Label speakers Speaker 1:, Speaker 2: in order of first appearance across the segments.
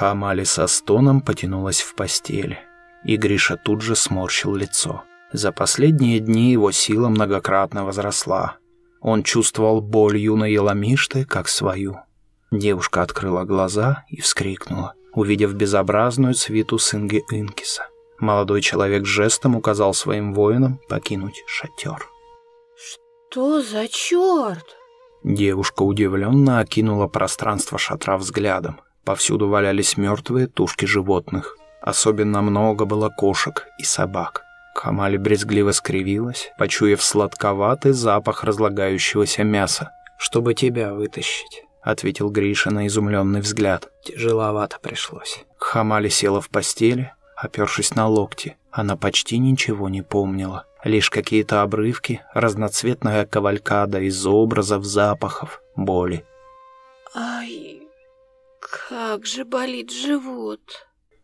Speaker 1: Хамали со стоном потянулась в постель, и Гриша тут же сморщил лицо. За последние дни его сила многократно возросла. Он чувствовал боль юной Еламишты как свою. Девушка открыла глаза и вскрикнула, увидев безобразную свиту Синги Инкиса. Молодой человек жестом указал своим воинам покинуть шатер.
Speaker 2: «Что за черт?»
Speaker 1: Девушка удивленно окинула пространство шатра взглядом. Повсюду валялись мертвые тушки животных. Особенно много было кошек и собак. Камали брезгливо скривилась, почуяв сладковатый запах разлагающегося мяса. «Чтобы тебя вытащить», — ответил Гриша на изумленный взгляд. «Тяжеловато пришлось». Хамали села в постели, опершись на локти. Она почти ничего не помнила. Лишь какие-то обрывки, разноцветная кавалькада из образов, запахов, боли.
Speaker 2: «Ай, как же болит живот!»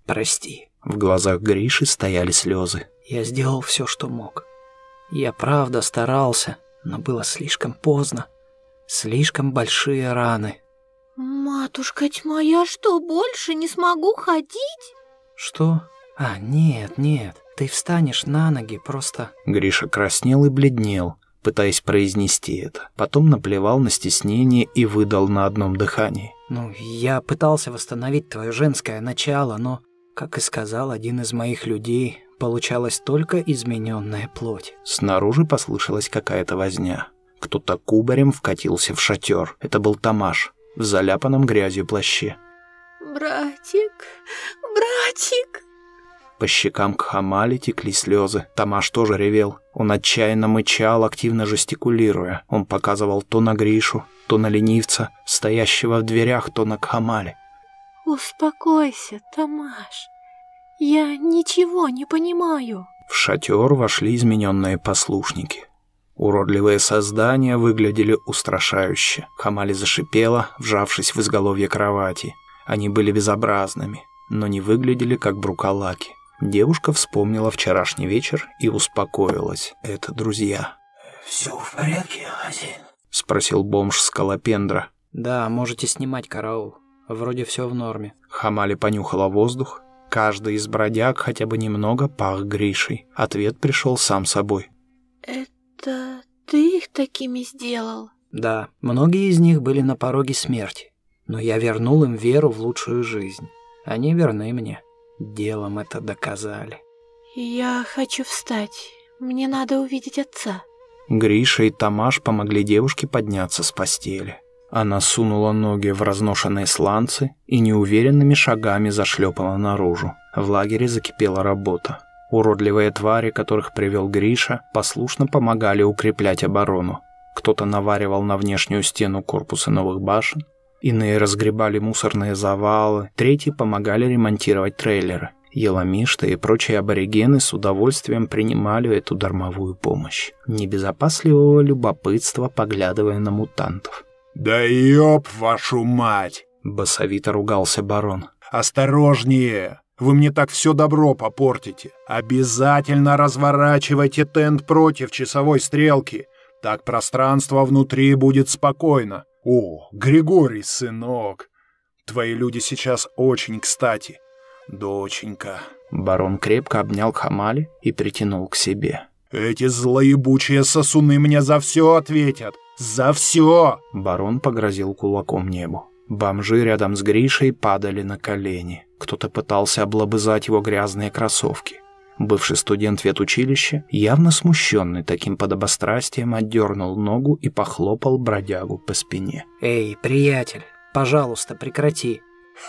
Speaker 1: «Прости». В глазах Гриши стояли слезы. «Я сделал все, что мог. Я правда старался, но было слишком поздно. Слишком большие раны».
Speaker 2: «Матушка тьма, я что, больше не смогу ходить?»
Speaker 1: «Что? А, нет, нет. Ты встанешь на ноги, просто...» Гриша краснел и бледнел, пытаясь произнести это. Потом наплевал на стеснение и выдал на одном дыхании. «Ну, я пытался восстановить твое женское начало, но, как и сказал один из моих людей, получалась только измененная плоть». Снаружи послышалась какая-то возня. Кто-то кубарем вкатился в шатер. Это был Тамаш в заляпанном грязью плаще.
Speaker 2: «Братик, братик!»
Speaker 1: По щекам Кхамали текли слезы. Тамаш тоже ревел. Он отчаянно мычал, активно жестикулируя. Он показывал то на Гришу, то на ленивца, стоящего в дверях, то на Кхамали.
Speaker 2: «Успокойся, Тамаш. Я ничего не понимаю».
Speaker 1: В шатер вошли измененные послушники. Уродливые создания выглядели устрашающе. Хамали зашипела, вжавшись в изголовье кровати. Они были безобразными, но не выглядели как брукалаки. Девушка вспомнила вчерашний вечер и успокоилась. Это друзья.
Speaker 3: «Все в порядке, хозяин?»
Speaker 1: — спросил бомж Скалопендра. «Да, можете снимать караул. Вроде все в норме». Хамали понюхала воздух. Каждый из бродяг хотя бы немного пах Гришей. Ответ пришел сам собой.
Speaker 2: «Это ты их такими сделал?»
Speaker 1: «Да, многие из них были на пороге смерти. Но я вернул им веру в лучшую жизнь. Они верны мне». Делом это доказали.
Speaker 2: Я хочу встать. Мне надо увидеть отца.
Speaker 1: Гриша и Тамаш помогли девушке подняться с постели. Она сунула ноги в разношенные сланцы и неуверенными шагами зашлепала наружу. В лагере закипела работа. Уродливые твари, которых привел Гриша, послушно помогали укреплять оборону. Кто-то наваривал на внешнюю стену корпуса новых башен, Иные разгребали мусорные завалы, третьи помогали ремонтировать трейлеры. Еламишта и прочие аборигены с удовольствием принимали эту дармовую помощь, небезопасливого любопытства поглядывая на мутантов.
Speaker 4: «Да ёб вашу мать!»
Speaker 1: — басовито ругался барон.
Speaker 4: «Осторожнее! Вы мне так все добро попортите. Обязательно разворачивайте тент против часовой стрелки. Так пространство внутри будет спокойно. «О, Григорий, сынок, твои люди сейчас очень кстати. Доченька».
Speaker 1: Барон крепко обнял Хамали и притянул к себе.
Speaker 4: «Эти злоебучие сосуны мне за все ответят! За все!»
Speaker 1: Барон погрозил кулаком небу. Бомжи рядом с Гришей падали на колени. Кто-то пытался облобызать его грязные кроссовки. Бывший студент ветучилища, явно смущенный таким подобострастием, отдернул ногу и похлопал бродягу по спине. «Эй, приятель, пожалуйста, прекрати!»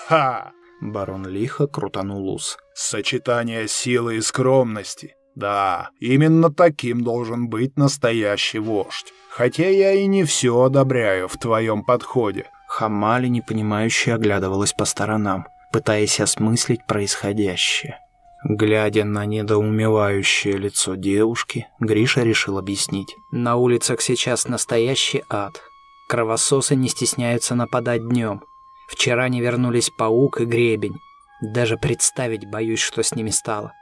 Speaker 4: «Ха!»
Speaker 1: Барон лихо крутанул ус.
Speaker 4: «Сочетание силы и скромности. Да, именно таким должен быть настоящий вождь. Хотя я и не все одобряю в твоем подходе».
Speaker 1: Хамали, непонимающе, оглядывалась по сторонам, пытаясь осмыслить происходящее. Глядя на недоумевающее лицо девушки, Гриша решил объяснить. «На улицах сейчас настоящий ад. Кровососы не стесняются нападать днем. Вчера не вернулись паук и гребень. Даже представить боюсь, что с ними стало.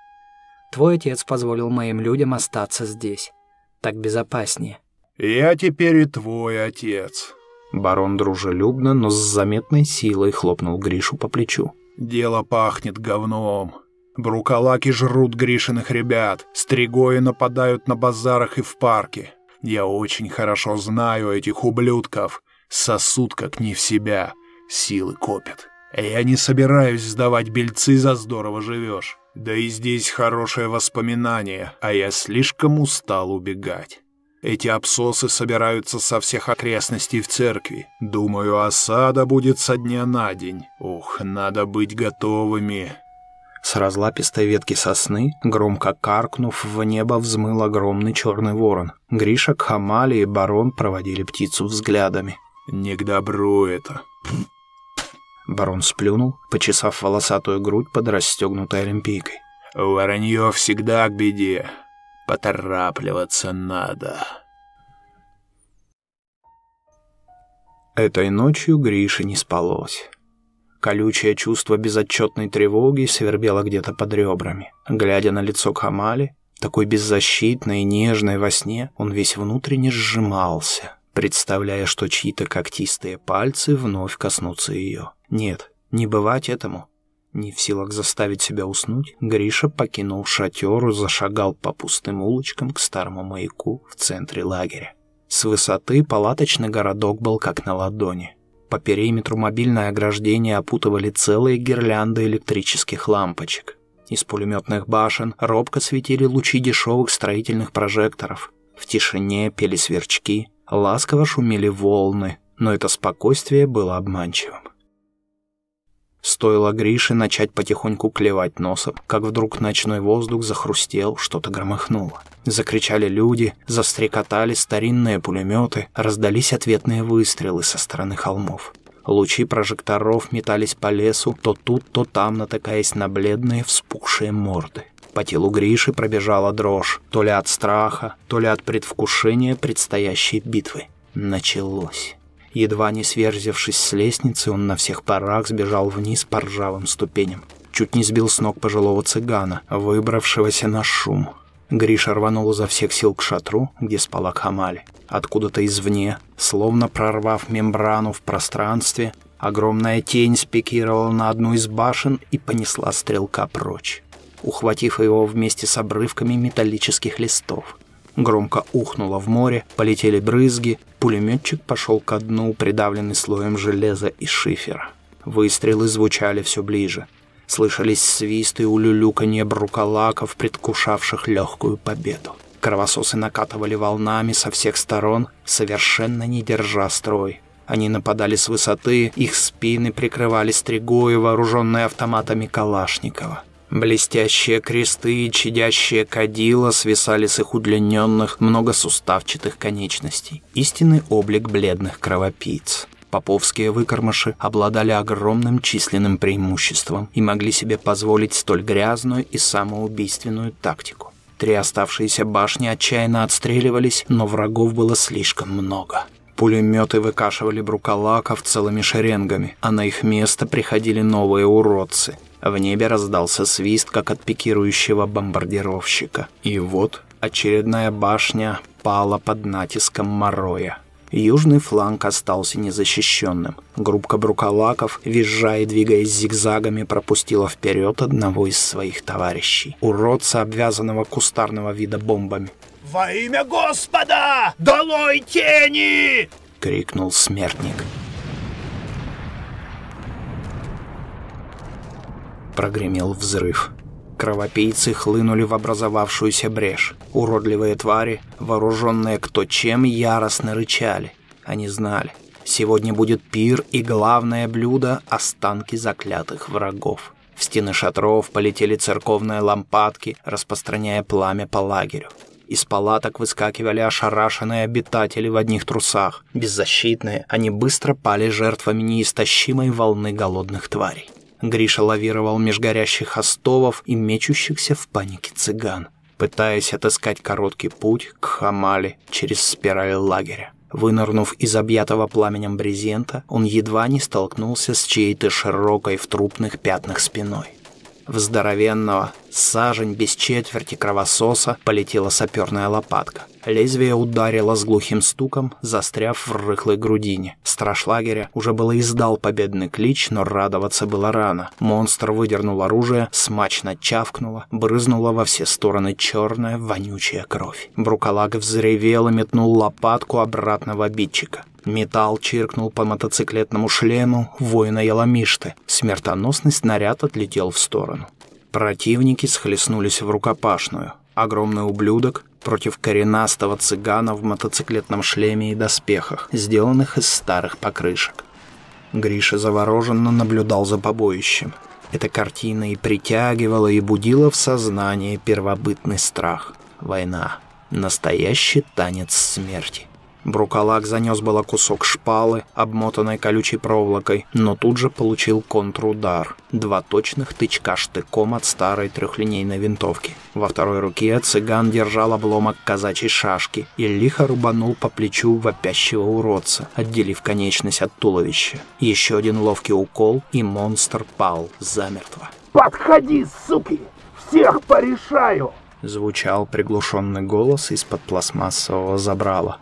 Speaker 1: Твой отец позволил моим людям остаться здесь. Так безопаснее».
Speaker 4: «Я теперь и твой отец».
Speaker 1: Барон дружелюбно, но с заметной силой хлопнул Гришу по плечу.
Speaker 4: Дело пахнет говном. Брукалаки жрут Гришиных ребят, стригои нападают на базарах и в парке. Я очень хорошо знаю этих ублюдков. Сосуд как не в себя, силы копят. Я не собираюсь сдавать бельцы за здорово живешь. Да и здесь хорошее воспоминание, а я слишком устал убегать. Эти абсосы собираются со всех окрестностей в церкви. Думаю, осада будет со дня на день. Ух, надо быть готовыми.
Speaker 1: С разлапистой ветки сосны, громко каркнув, в небо взмыл огромный черный ворон. Гриша, Кхамали и барон проводили птицу взглядами.
Speaker 4: «Не к добру это».
Speaker 1: Барон сплюнул, почесав волосатую грудь под расстегнутой олимпийкой.
Speaker 4: «Воронье всегда к беде. Поторапливаться надо».
Speaker 1: Этой ночью Грише не спалось. Колючее чувство безотчетной тревоги свербело где-то под ребрами. Глядя на лицо Камали, такой беззащитной и нежной во сне, он весь внутренне сжимался, представляя, что чьи-то когтистые пальцы вновь коснутся ее. Нет, не бывать этому. Не в силах заставить себя уснуть, Гриша покинул шатер и зашагал по пустым улочкам к старому маяку в центре лагеря. С высоты палаточный городок был как на ладони. По периметру мобильное ограждение опутывали целые гирлянды электрических лампочек. Из пулеметных башен робко светили лучи дешевых строительных прожекторов. В тишине пели сверчки, ласково шумели волны, но это спокойствие было обманчивым. Стоило Грише начать потихоньку клевать носом, как вдруг ночной воздух захрустел, что-то громыхнуло. Закричали люди, застрекотали старинные пулеметы, раздались ответные выстрелы со стороны холмов. Лучи прожекторов метались по лесу, то тут, то там натыкаясь на бледные вспухшие морды. По телу Гриши пробежала дрожь, то ли от страха, то ли от предвкушения предстоящей битвы. Началось. Едва не сверзившись с лестницы, он на всех парах сбежал вниз по ржавым ступеням. Чуть не сбил с ног пожилого цыгана, выбравшегося на шум. Гриша рванул изо всех сил к шатру, где спала Камали. Откуда-то извне, словно прорвав мембрану в пространстве, огромная тень спикировала на одну из башен и понесла стрелка прочь, ухватив его вместе с обрывками металлических листов. Громко ухнуло в море, полетели брызги, пулеметчик пошел ко дну, придавленный слоем железа и шифера. Выстрелы звучали все ближе. Слышались свисты и улюлюканье брукалаков, предвкушавших легкую победу. Кровососы накатывали волнами со всех сторон, совершенно не держа строй. Они нападали с высоты, их спины прикрывали стригою, вооруженные автоматами Калашникова. Блестящие кресты и чадящие кадила свисали с их удлиненных, многосуставчатых конечностей. Истинный облик бледных кровопийц. Поповские выкормыши обладали огромным численным преимуществом и могли себе позволить столь грязную и самоубийственную тактику. Три оставшиеся башни отчаянно отстреливались, но врагов было слишком много. Пулеметы выкашивали брукалаков целыми шеренгами, а на их место приходили новые уродцы – в небе раздался свист, как от пикирующего бомбардировщика. И вот очередная башня пала под натиском Мороя. Южный фланг остался незащищенным. Группка брукалаков, визжая и двигаясь зигзагами, пропустила вперед одного из своих товарищей. Уродца, обвязанного кустарного вида бомбами.
Speaker 3: «Во имя Господа! Долой тени!»
Speaker 1: — крикнул смертник. Прогремел взрыв. Кровопийцы хлынули в образовавшуюся брешь. Уродливые твари, вооруженные кто чем, яростно рычали. Они знали, сегодня будет пир и главное блюдо – останки заклятых врагов. В стены шатров полетели церковные лампадки, распространяя пламя по лагерю. Из палаток выскакивали ошарашенные обитатели в одних трусах. Беззащитные, они быстро пали жертвами неистощимой волны голодных тварей. Гриша лавировал меж горящих остовов и мечущихся в панике цыган, пытаясь отыскать короткий путь к Хамале через спираль лагеря. Вынырнув из объятого пламенем брезента, он едва не столкнулся с чьей-то широкой в трупных пятнах спиной. В здоровенного, Сажень без четверти кровососа полетела саперная лопатка. Лезвие ударило с глухим стуком, застряв в рыхлой грудине. Страж лагеря уже было издал победный клич, но радоваться было рано. Монстр выдернул оружие, смачно чавкнуло, брызнула во все стороны черная вонючая кровь. Брукалак взревел и метнул лопатку обратно в обидчика. Металл чиркнул по мотоциклетному шлему воина Яламишты. Смертоносный снаряд отлетел в сторону. Противники схлестнулись в рукопашную. Огромный ублюдок против коренастого цыгана в мотоциклетном шлеме и доспехах, сделанных из старых покрышек. Гриша завороженно наблюдал за побоищем. Эта картина и притягивала, и будила в сознании первобытный страх. Война. Настоящий танец смерти. Брукалак занес было кусок шпалы, обмотанной колючей проволокой, но тут же получил контрудар. Два точных тычка штыком от старой трехлинейной винтовки. Во второй руке цыган держал обломок казачьей шашки и лихо рубанул по плечу вопящего уродца, отделив конечность от туловища. Еще один ловкий укол, и монстр пал замертво.
Speaker 3: «Подходи, суки! Всех порешаю!»
Speaker 1: Звучал приглушенный голос из-под пластмассового забрала.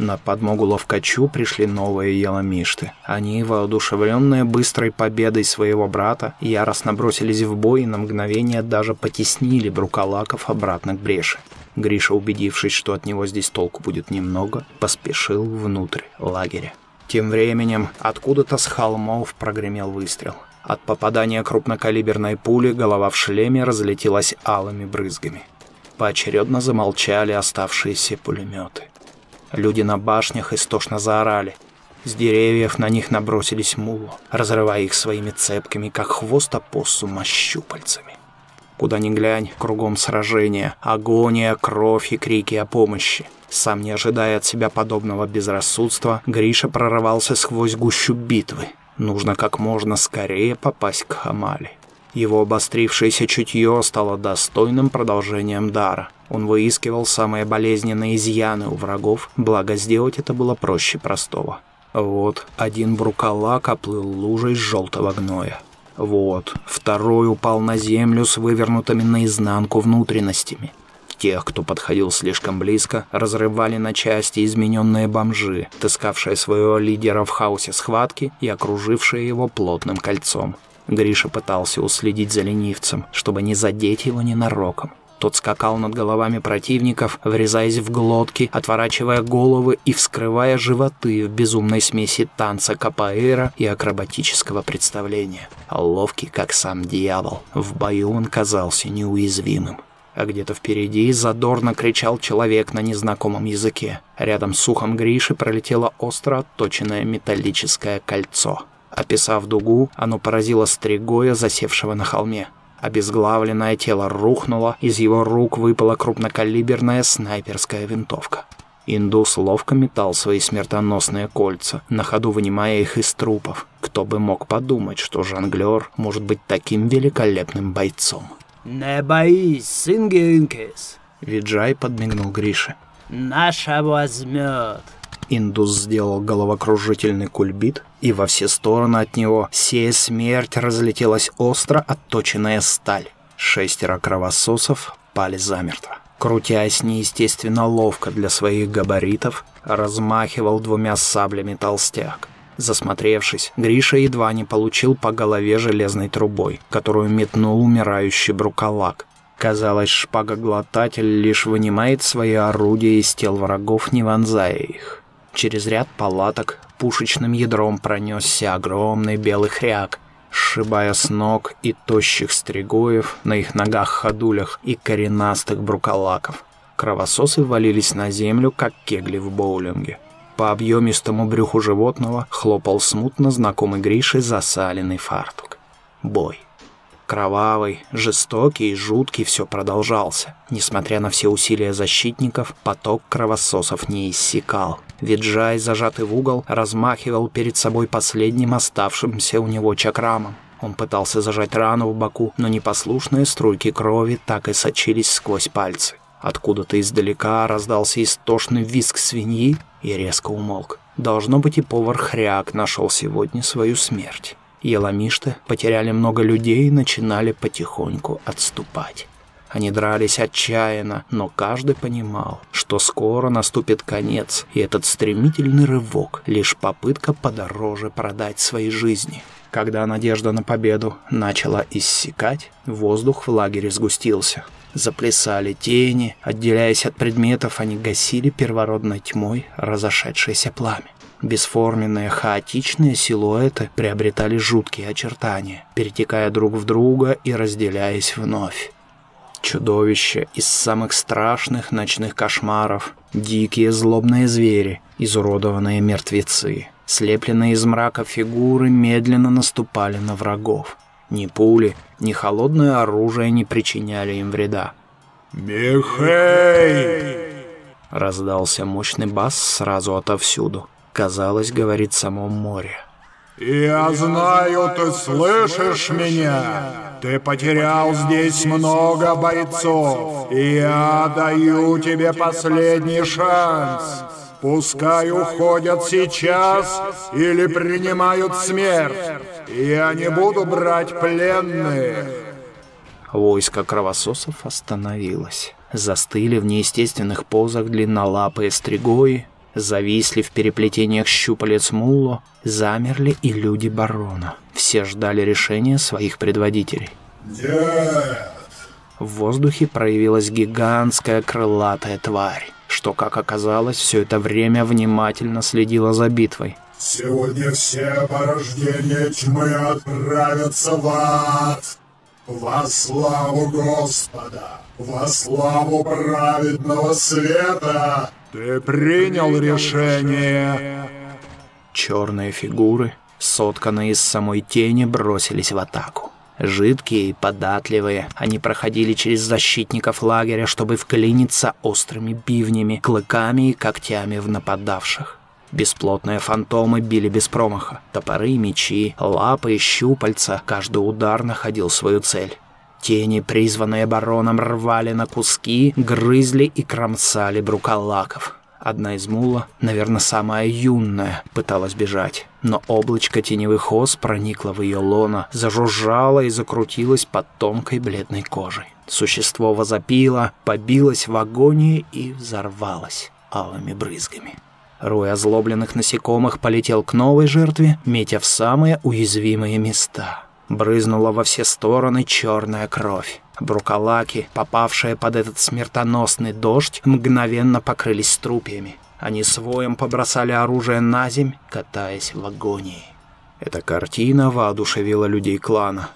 Speaker 1: На подмогу ловкачу пришли новые еламишты. Они, воодушевленные быстрой победой своего брата, яростно бросились в бой и на мгновение даже потеснили брукалаков обратно к бреши. Гриша, убедившись, что от него здесь толку будет немного, поспешил внутрь лагеря. Тем временем откуда-то с холмов прогремел выстрел. От попадания крупнокалиберной пули голова в шлеме разлетелась алыми брызгами. Поочередно замолчали оставшиеся пулеметы. Люди на башнях истошно заорали. С деревьев на них набросились муло, разрывая их своими цепками, как хвост опоссума щупальцами. Куда ни глянь, кругом сражения, агония, кровь и крики о помощи. Сам не ожидая от себя подобного безрассудства, Гриша прорывался сквозь гущу битвы. Нужно как можно скорее попасть к Хамали. Его обострившееся чутье стало достойным продолжением дара. Он выискивал самые болезненные изъяны у врагов, благо сделать это было проще простого. Вот, один брукалак оплыл лужей желтого гноя. Вот, второй упал на землю с вывернутыми наизнанку внутренностями. Тех, кто подходил слишком близко, разрывали на части измененные бомжи, таскавшие своего лидера в хаосе схватки и окружившие его плотным кольцом. Гриша пытался уследить за ленивцем, чтобы не задеть его ненароком. Тот скакал над головами противников, врезаясь в глотки, отворачивая головы и вскрывая животы в безумной смеси танца капоэра и акробатического представления. Ловкий, как сам дьявол, в бою он казался неуязвимым. А где-то впереди задорно кричал человек на незнакомом языке. Рядом с ухом Гриши пролетело остро отточенное металлическое кольцо. Описав дугу, оно поразило стригоя, засевшего на холме. Обезглавленное тело рухнуло, из его рук выпала крупнокалиберная снайперская винтовка. Индус ловко метал свои смертоносные кольца, на ходу вынимая их из трупов. Кто бы мог подумать, что жонглер может быть таким великолепным бойцом.
Speaker 5: «Не боись, Сингинкис!»
Speaker 1: Виджай подмигнул Грише.
Speaker 5: «Наша возьмет!»
Speaker 1: Индус сделал головокружительный кульбит, и во все стороны от него, сея смерть, разлетелась остро отточенная сталь. Шестеро кровососов пали замертво. Крутясь неестественно ловко для своих габаритов, размахивал двумя саблями толстяк. Засмотревшись, Гриша едва не получил по голове железной трубой, которую метнул умирающий брукалак. Казалось, шпагоглотатель лишь вынимает свои орудия из тел врагов, не вонзая их. Через ряд палаток пушечным ядром пронесся огромный белый хряк, сшибая с ног и тощих стригоев на их ногах-ходулях и коренастых брукалаков. Кровососы валились на землю, как кегли в боулинге. По объемистому брюху животного хлопал смутно знакомый Грише засаленный фартук. Бой. Кровавый, жестокий и жуткий все продолжался. Несмотря на все усилия защитников, поток кровососов не иссякал. Виджай, зажатый в угол, размахивал перед собой последним оставшимся у него чакрамом. Он пытался зажать рану в боку, но непослушные струйки крови так и сочились сквозь пальцы. Откуда-то издалека раздался истошный визг свиньи и резко умолк. Должно быть, и повар Хряк нашел сегодня свою смерть. Еламишты потеряли много людей и начинали потихоньку отступать. Они дрались отчаянно, но каждый понимал, что скоро наступит конец, и этот стремительный рывок — лишь попытка подороже продать свои жизни. Когда надежда на победу начала иссякать, воздух в лагере сгустился. Заплясали тени, отделяясь от предметов, они гасили первородной тьмой разошедшееся пламя. Бесформенные, хаотичные силуэты приобретали жуткие очертания, перетекая друг в друга и разделяясь вновь. Чудовища из самых страшных ночных кошмаров, дикие злобные звери, изуродованные мертвецы, слепленные из мрака фигуры медленно наступали на врагов. Ни пули, ни холодное оружие не причиняли им вреда.
Speaker 4: «Михей!»
Speaker 1: Раздался мощный бас сразу отовсюду. Казалось, говорит само море.
Speaker 4: «Я знаю, ты слышишь меня!» Ты потерял здесь много бойцов, и я даю тебе последний шанс. Пускай уходят сейчас или принимают смерть. Я не буду брать пленных.
Speaker 1: Войско кровососов остановилось. Застыли в неестественных позах длиннолапые стригои, зависли в переплетениях щупалец Мулло, замерли и люди барона. Все ждали решения своих предводителей.
Speaker 4: Нет.
Speaker 1: В воздухе проявилась гигантская крылатая тварь, что, как оказалось, все это время внимательно следила за битвой.
Speaker 4: Сегодня все порождения тьмы отправятся в ад. Во славу Господа, во славу праведного света. Ты принял решение.
Speaker 1: Черные фигуры, сотканные из самой тени, бросились в атаку. Жидкие и податливые, они проходили через защитников лагеря, чтобы вклиниться острыми бивнями, клыками и когтями в нападавших. Бесплотные фантомы били без промаха. Топоры, мечи, лапы и щупальца, каждый удар находил свою цель. Тени, призванные бароном, рвали на куски, грызли и кромсали брукалаков. Одна из мула, наверное, самая юная, пыталась бежать. Но облачко теневых ос проникло в ее лоно, зажужжало и закрутилось под тонкой бледной кожей. Существо возопило, побилось в агонии и взорвалось алыми брызгами. Рой озлобленных насекомых полетел к новой жертве, метя в самые уязвимые места. Брызнула во все стороны черная кровь. Брукалаки, попавшие под этот смертоносный дождь, мгновенно покрылись струпьями. Они своем побросали оружие на земь, катаясь в агонии. Эта картина воодушевила людей клана.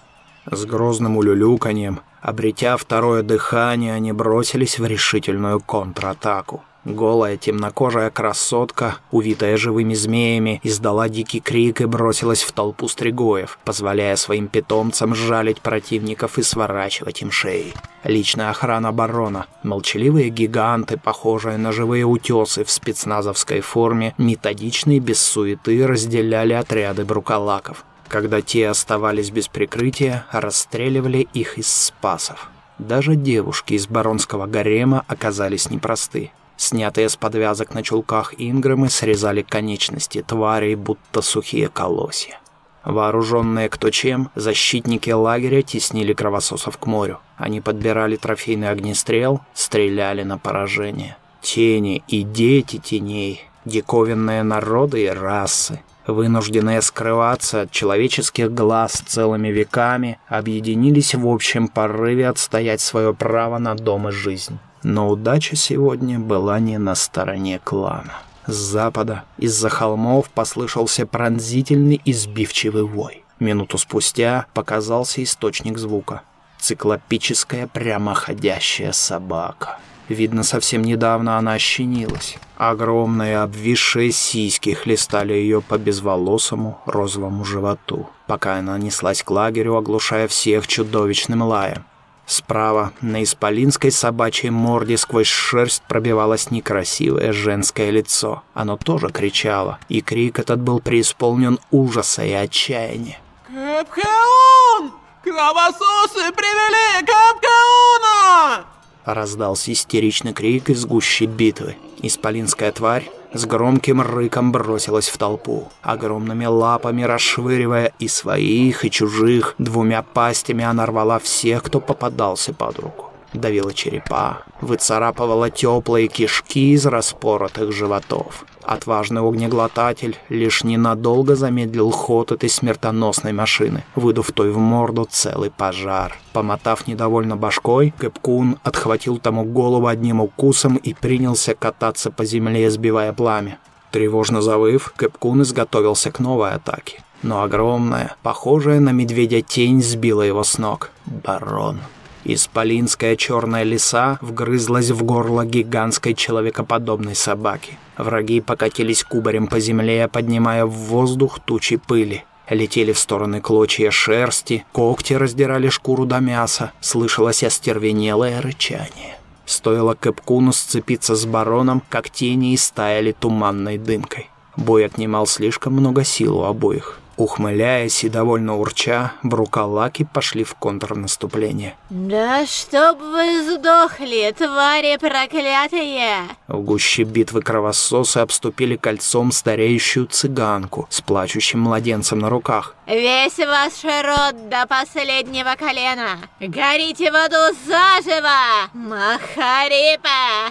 Speaker 1: С грозным улюлюканьем, обретя второе дыхание, они бросились в решительную контратаку. Голая темнокожая красотка, увитая живыми змеями, издала дикий крик и бросилась в толпу стригоев, позволяя своим питомцам жалить противников и сворачивать им шеи. Личная охрана барона, молчаливые гиганты, похожие на живые утесы в спецназовской форме, методичные без суеты разделяли отряды брукалаков. Когда те оставались без прикрытия, расстреливали их из спасов. Даже девушки из баронского гарема оказались непросты. Снятые с подвязок на чулках инграмы срезали конечности тварей, будто сухие колосья. Вооруженные кто чем, защитники лагеря теснили кровососов к морю. Они подбирали трофейный огнестрел, стреляли на поражение. Тени и дети теней, диковинные народы и расы, вынужденные скрываться от человеческих глаз целыми веками, объединились в общем порыве отстоять свое право на дом и жизнь. Но удача сегодня была не на стороне клана. С запада, из-за холмов, послышался пронзительный и сбивчивый вой. Минуту спустя показался источник звука. Циклопическая прямоходящая собака. Видно, совсем недавно она ощенилась. Огромные обвисшие сиськи хлестали ее по безволосому розовому животу, пока она неслась к лагерю, оглушая всех чудовищным лаем. Справа, на исполинской собачьей морде сквозь шерсть пробивалось некрасивое женское лицо. Оно тоже кричало, и крик этот был преисполнен ужаса и отчаяния.
Speaker 6: «Капкаун! Кровососы привели Капкауна!»
Speaker 1: Раздался истеричный крик из гущи битвы. Исполинская тварь, с громким рыком бросилась в толпу, огромными лапами расшвыривая и своих, и чужих, двумя пастями она рвала всех, кто попадался под руку. Давила черепа, выцарапывала теплые кишки из распоротых животов. Отважный огнеглотатель лишь ненадолго замедлил ход этой смертоносной машины, выдув той в морду целый пожар. Помотав недовольно башкой, Кэпкун отхватил тому голову одним укусом и принялся кататься по земле, сбивая пламя. Тревожно завыв, Кэпкун изготовился к новой атаке. Но огромная, похожая на медведя тень сбила его с ног. Барон. Исполинская черная лиса вгрызлась в горло гигантской человекоподобной собаки. Враги покатились кубарем по земле, поднимая в воздух тучи пыли. Летели в стороны клочья шерсти, когти раздирали шкуру до мяса, слышалось остервенелое рычание. Стоило Кэпкуну сцепиться с бароном, как тени истаяли туманной дымкой. Бой отнимал слишком много сил у обоих. Ухмыляясь и довольно урча, брукалаки пошли в контрнаступление.
Speaker 2: Да чтоб вы сдохли, твари проклятые!
Speaker 1: В гуще битвы кровососы обступили кольцом стареющую цыганку с плачущим младенцем на руках.
Speaker 2: Весь ваш род до последнего колена! Горите в аду заживо! Махарипа!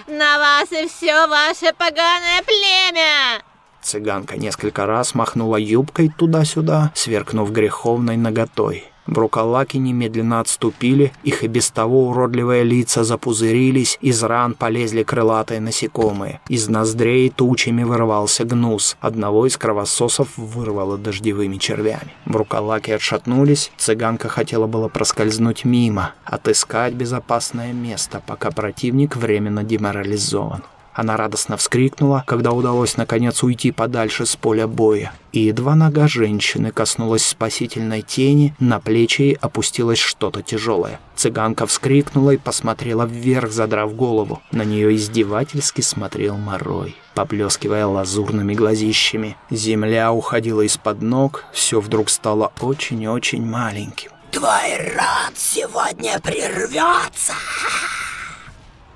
Speaker 2: На вас и все ваше поганое племя!
Speaker 1: Цыганка несколько раз махнула юбкой туда-сюда, сверкнув греховной наготой. Брукалаки немедленно отступили, их и без того уродливые лица запузырились, из ран полезли крылатые насекомые. Из ноздрей тучами вырывался гнус, одного из кровососов вырвало дождевыми червями. Брукалаки отшатнулись, цыганка хотела было проскользнуть мимо, отыскать безопасное место, пока противник временно деморализован. Она радостно вскрикнула, когда удалось наконец уйти подальше с поля боя. И едва нога женщины коснулась спасительной тени, на плечи опустилось что-то тяжелое. Цыганка вскрикнула и посмотрела вверх, задрав голову. На нее издевательски смотрел Морой, поблескивая лазурными глазищами. Земля уходила из-под ног, все вдруг стало очень-очень маленьким.
Speaker 7: «Твой род сегодня прервется!»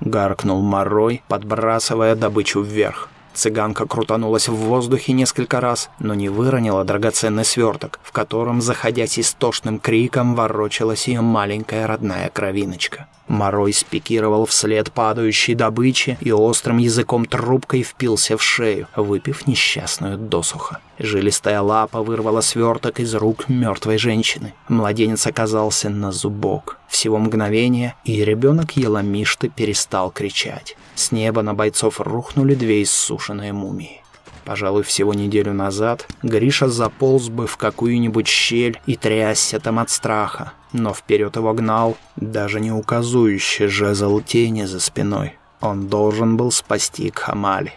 Speaker 1: Гаркнул Морой, подбрасывая добычу вверх. Цыганка крутанулась в воздухе несколько раз, но не выронила драгоценный сверток, в котором, заходясь истошным криком, ворочалась ее маленькая родная кровиночка. Морой спикировал вслед падающей добычи и острым языком трубкой впился в шею, выпив несчастную досуха. Жилистая лапа вырвала сверток из рук мертвой женщины. Младенец оказался на зубок. Всего мгновение, и ребенок Еламишты перестал кричать. С неба на бойцов рухнули две иссушенные мумии. Пожалуй, всего неделю назад Гриша заполз бы в какую-нибудь щель и трясся там от страха, но вперед его гнал даже не указующий жезл тени за спиной. Он должен был спасти Кхамали.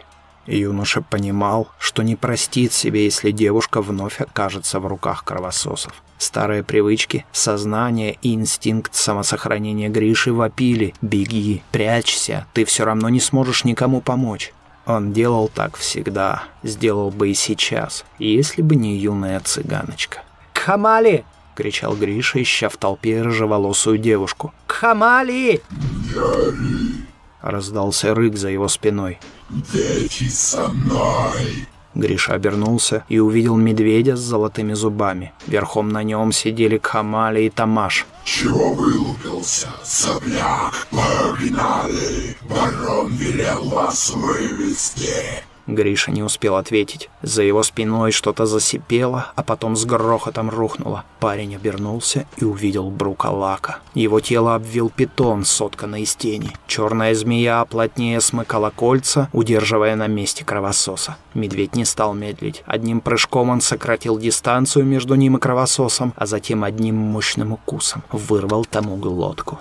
Speaker 1: Юноша понимал, что не простит себе, если девушка вновь окажется в руках кровососов. Старые привычки, сознание и инстинкт самосохранения Гриши вопили «Беги, прячься, ты все равно не сможешь никому помочь». Он делал так всегда, сделал бы и сейчас, если бы не юная цыганочка.
Speaker 5: «Кхамали!»
Speaker 1: — кричал Гриша, ища в толпе рыжеволосую девушку.
Speaker 5: «Кхамали!»
Speaker 1: Раздался рык за его спиной.
Speaker 3: Дети со мной.
Speaker 1: Гриша обернулся и увидел медведя с золотыми зубами. Верхом на нем сидели Кхамали и Тамаш.
Speaker 3: Чего вылупился, сопляк? Погнали! Барон велел вас вывести.
Speaker 1: Гриша не успел ответить. За его спиной что-то засипело, а потом с грохотом рухнуло. Парень обернулся и увидел Брукалака. Его тело обвил питон, сотканный из тени. Черная змея плотнее смыкала кольца, удерживая на месте кровососа. Медведь не стал медлить. Одним прыжком он сократил дистанцию между ним и кровососом, а затем одним мощным укусом вырвал тому глотку.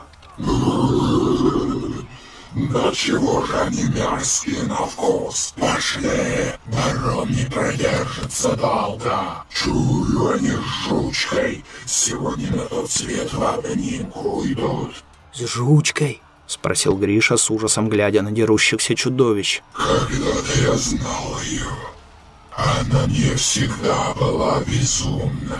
Speaker 3: Да чего же они мерзкие на вкус? Пошли! Барон не продержится долго. Чую они с жучкой. Сегодня на тот свет в обнимку идут.
Speaker 1: «С жучкой?» — спросил Гриша с ужасом, глядя на дерущихся чудовищ.
Speaker 3: Когда-то я знал ее. Она не всегда была безумной.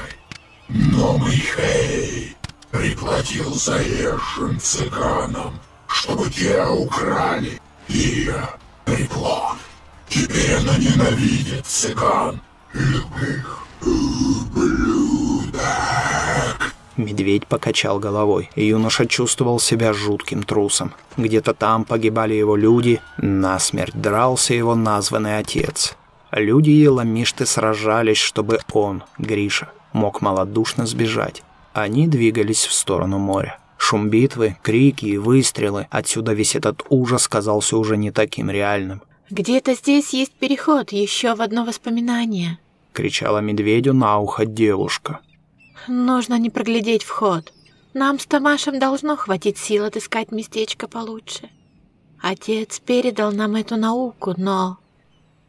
Speaker 3: Но Михей приплатил заезжим цыганам, чтобы те украли ее приплод. Теперь она ненавидит цыган. Любых ублюдок.
Speaker 1: Медведь покачал головой. Юноша чувствовал себя жутким трусом. Где-то там погибали его люди, насмерть дрался его названный отец. Люди Еламишты сражались, чтобы он, Гриша, мог малодушно сбежать. Они двигались в сторону моря. Шум битвы, крики и выстрелы. Отсюда весь этот ужас казался уже не таким реальным.
Speaker 2: Где-то здесь есть переход, еще в одно воспоминание.
Speaker 1: Кричала медведю на ухо девушка.
Speaker 2: Нужно не проглядеть вход. Нам с Тамашем должно хватить сил отыскать местечко получше. Отец передал нам эту науку, но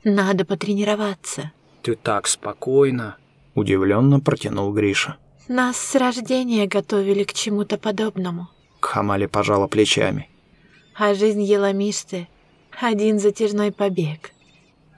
Speaker 2: надо потренироваться.
Speaker 1: «Ты так спокойно!» — удивленно протянул Гриша.
Speaker 2: Нас с рождения готовили к чему-то подобному.
Speaker 1: Кхамали пожала плечами.
Speaker 2: А жизнь Еламишты — один затяжной побег.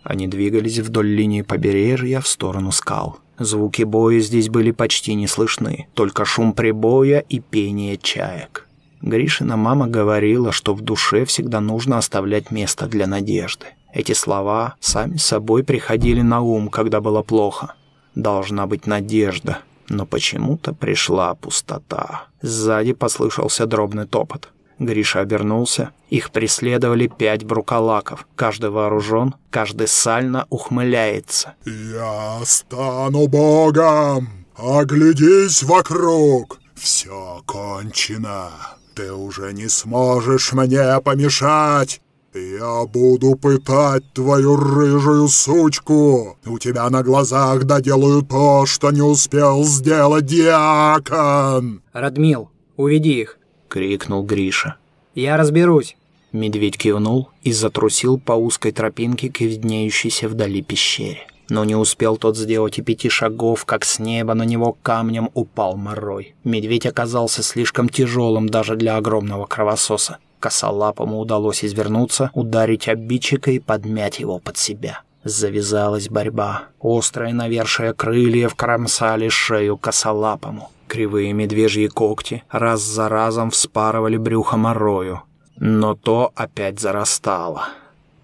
Speaker 1: Они двигались вдоль линии побережья в сторону скал. Звуки боя здесь были почти не слышны, только шум прибоя и пение чаек. Гришина мама говорила, что в душе всегда нужно оставлять место для надежды. Эти слова сами собой приходили на ум, когда было плохо. Должна быть надежда, но почему-то пришла пустота. Сзади послышался дробный топот. Гриша обернулся. Их преследовали пять брукалаков. Каждый вооружен, каждый сально ухмыляется.
Speaker 3: «Я стану богом! Оглядись вокруг! Все кончено! Ты уже не сможешь мне помешать! «Я буду пытать твою рыжую сучку! У тебя на глазах доделаю то, что не успел сделать диакон!»
Speaker 5: «Радмил, уведи их!»
Speaker 1: — крикнул Гриша.
Speaker 5: «Я разберусь!»
Speaker 1: Медведь кивнул и затрусил по узкой тропинке к виднеющейся вдали пещере. Но не успел тот сделать и пяти шагов, как с неба на него камнем упал морой. Медведь оказался слишком тяжелым даже для огромного кровососа. Косолапому удалось извернуться, ударить обидчика и подмять его под себя. Завязалась борьба. Острые навершие крыльев кромсали шею косолапому. Кривые медвежьи когти раз за разом вспарывали брюхо морою. Но то опять зарастало.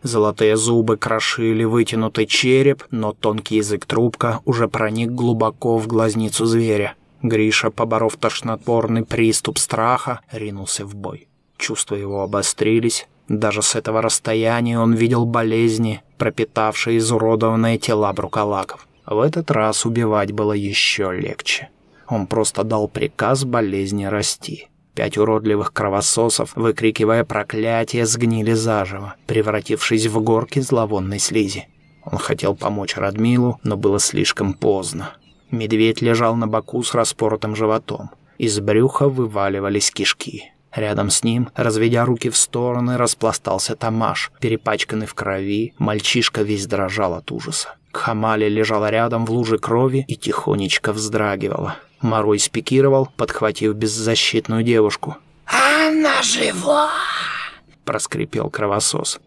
Speaker 1: Золотые зубы крошили вытянутый череп, но тонкий язык трубка уже проник глубоко в глазницу зверя. Гриша, поборов тошнотворный приступ страха, ринулся в бой. Чувства его обострились. Даже с этого расстояния он видел болезни, пропитавшие изуродованные тела брукалаков. В этот раз убивать было еще легче. Он просто дал приказ болезни расти. Пять уродливых кровососов, выкрикивая проклятие, сгнили заживо, превратившись в горки зловонной слизи. Он хотел помочь Радмилу, но было слишком поздно. Медведь лежал на боку с распоротым животом. Из брюха вываливались кишки. Рядом с ним, разведя руки в стороны, распластался Тамаш, перепачканный в крови, мальчишка весь дрожал от ужаса. Кхамали лежала рядом в луже крови и тихонечко вздрагивала. Марой спикировал, подхватив беззащитную девушку.
Speaker 7: «Она жива!»
Speaker 1: — проскрипел кровосос.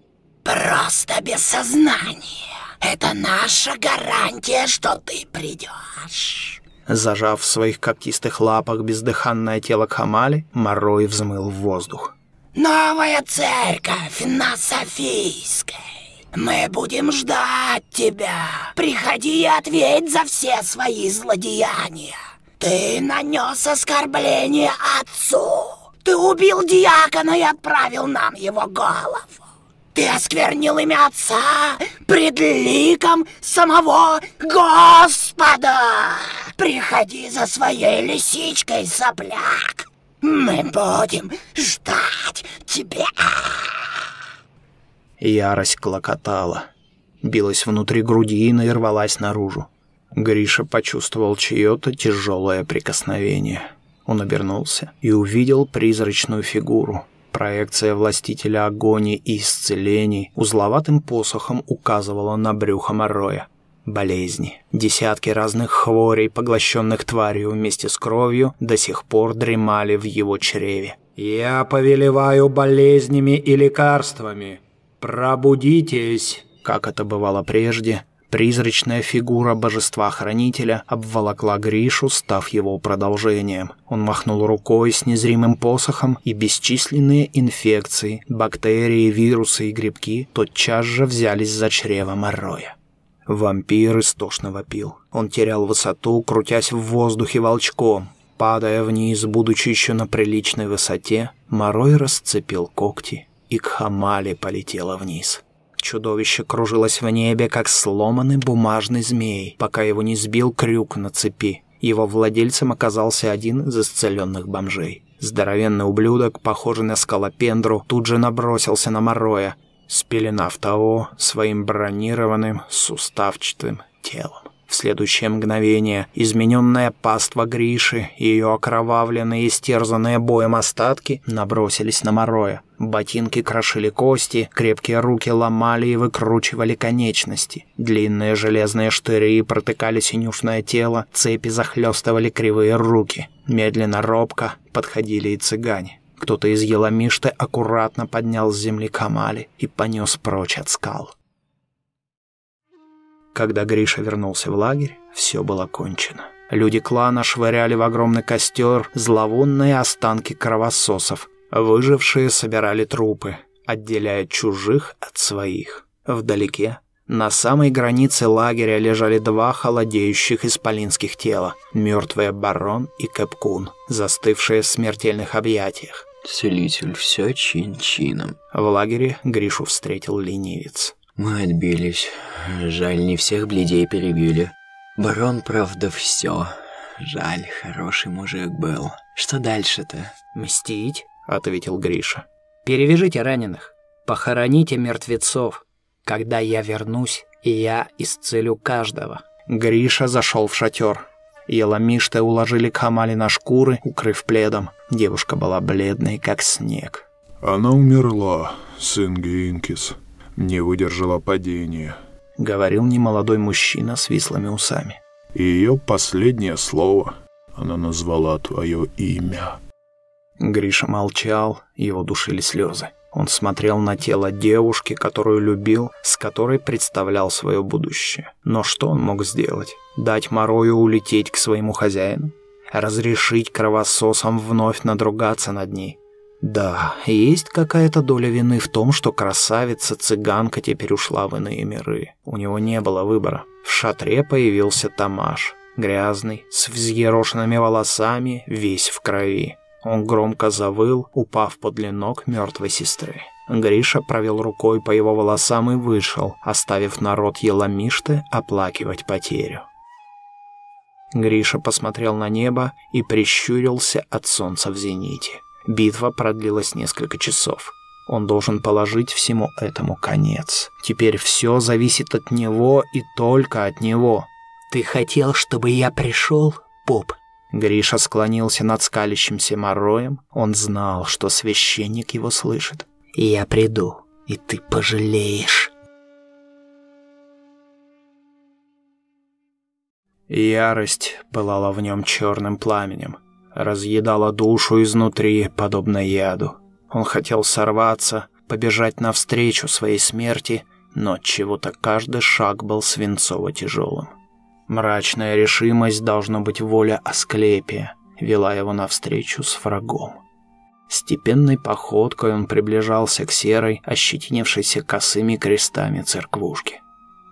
Speaker 7: «Просто без сознания. Это наша гарантия, что ты придешь».
Speaker 1: Зажав в своих когтистых лапах бездыханное тело Кхамали, Морой взмыл в воздух.
Speaker 7: «Новая церковь на Софийской. Мы будем ждать тебя. Приходи и ответь за все свои злодеяния. Ты нанес оскорбление отцу. Ты убил диакона и отправил нам его голову. Ты осквернил имя отца пред ликом самого Господа. Приходи за своей лисичкой, сопляк. Мы будем ждать тебя.
Speaker 1: Ярость клокотала, билась внутри грудины и рвалась наружу. Гриша почувствовал чье-то тяжелое прикосновение. Он обернулся и увидел призрачную фигуру. Проекция властителя агонии и исцелений узловатым посохом указывала на брюхо Мороя. Болезни, десятки разных хворей, поглощенных тварью вместе с кровью, до сих пор дремали в его чреве.
Speaker 5: «Я повелеваю болезнями и лекарствами. Пробудитесь!»
Speaker 1: Как это бывало прежде, Призрачная фигура божества-хранителя обволокла Гришу, став его продолжением. Он махнул рукой с незримым посохом, и бесчисленные инфекции, бактерии, вирусы и грибки тотчас же взялись за чрево Мороя. Вампир истошно вопил. Он терял высоту, крутясь в воздухе волчком. Падая вниз, будучи еще на приличной высоте, Морой расцепил когти, и к Хамале полетела вниз. Чудовище кружилось в небе, как сломанный бумажный змей, пока его не сбил крюк на цепи. Его владельцем оказался один из исцеленных бомжей. Здоровенный ублюдок, похожий на скалопендру, тут же набросился на Мороя, спеленав того своим бронированным суставчатым телом. В следующее мгновение измененная паства Гриши и ее окровавленные и стерзанные боем остатки набросились на Мороя. Ботинки крошили кости, крепкие руки ломали и выкручивали конечности. Длинные железные штыри протыкали синюшное тело, цепи захлестывали кривые руки. Медленно робко подходили и цыгане. Кто-то из Еламишты аккуратно поднял с земли Камали и понес прочь от скал. Когда Гриша вернулся в лагерь, все было кончено. Люди клана швыряли в огромный костер зловонные останки кровососов. Выжившие собирали трупы, отделяя чужих от своих. Вдалеке, на самой границе лагеря, лежали два холодеющих исполинских тела. Мертвые барон и Кэпкун, застывшие в смертельных объятиях.
Speaker 8: Целитель, все чин-чином.
Speaker 1: В лагере Гришу встретил ленивец.
Speaker 8: Мы отбились. Жаль, не всех бледей перебили. Барон, правда, все. Жаль, хороший мужик был. Что дальше-то?
Speaker 5: «Мстить?»
Speaker 1: — ответил Гриша.
Speaker 5: «Перевяжите раненых, похороните мертвецов. Когда я вернусь, я исцелю каждого».
Speaker 1: Гриша зашел в шатер. Еламишты уложили Камали на шкуры, укрыв пледом. Девушка была бледной, как снег.
Speaker 4: Она умерла, сын Гейнкис не выдержала падения», —
Speaker 1: говорил немолодой мужчина с вислыми усами.
Speaker 4: «И ее последнее слово. Она назвала твое имя».
Speaker 1: Гриша молчал, его душили слезы. Он смотрел на тело девушки, которую любил, с которой представлял свое будущее. Но что он мог сделать? Дать Морою улететь к своему хозяину? Разрешить кровососам вновь надругаться над ней? Да, есть какая-то доля вины в том, что красавица-цыганка теперь ушла в иные миры. У него не было выбора. В шатре появился Тамаш, грязный, с взъерошенными волосами, весь в крови. Он громко завыл, упав под ног мертвой сестры. Гриша провел рукой по его волосам и вышел, оставив народ Еламишты оплакивать потерю. Гриша посмотрел на небо и прищурился от солнца в зените. Битва продлилась несколько часов. Он должен положить всему этому конец. Теперь все зависит от него и только от него.
Speaker 5: «Ты хотел, чтобы я пришел, поп?»
Speaker 1: Гриша склонился над скалящимся мороем. Он знал, что священник его слышит.
Speaker 5: «Я приду, и ты пожалеешь».
Speaker 1: Ярость пылала в нем черным пламенем разъедала душу изнутри, подобно яду. Он хотел сорваться, побежать навстречу своей смерти, но чего-то каждый шаг был свинцово-тяжелым. Мрачная решимость, должно быть воля Асклепия, вела его навстречу с врагом. Степенной походкой он приближался к серой, ощетинившейся косыми крестами церквушке.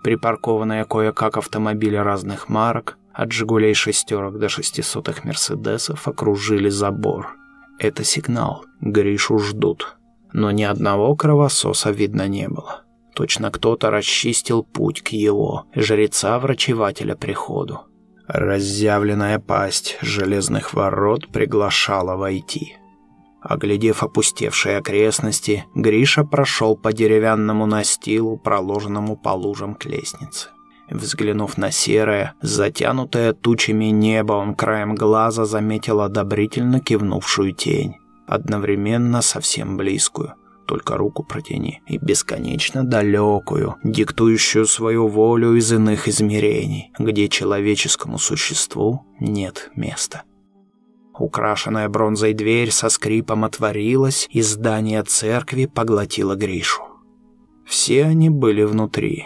Speaker 1: Припаркованные кое-как автомобили разных марок, от «Жигулей» шестерок до шестисотых «Мерседесов» окружили забор. Это сигнал. Гришу ждут. Но ни одного кровососа видно не было. Точно кто-то расчистил путь к его, жреца-врачевателя, приходу. Разъявленная пасть железных ворот приглашала войти. Оглядев опустевшие окрестности, Гриша прошел по деревянному настилу, проложенному по лужам к лестнице. Взглянув на серое, затянутое тучами небо, он краем глаза заметил одобрительно кивнувшую тень. Одновременно совсем близкую. Только руку протяни. И бесконечно далекую, диктующую свою волю из иных измерений, где человеческому существу нет места. Украшенная бронзой дверь со скрипом отворилась, и здание церкви поглотило Гришу. Все они были внутри.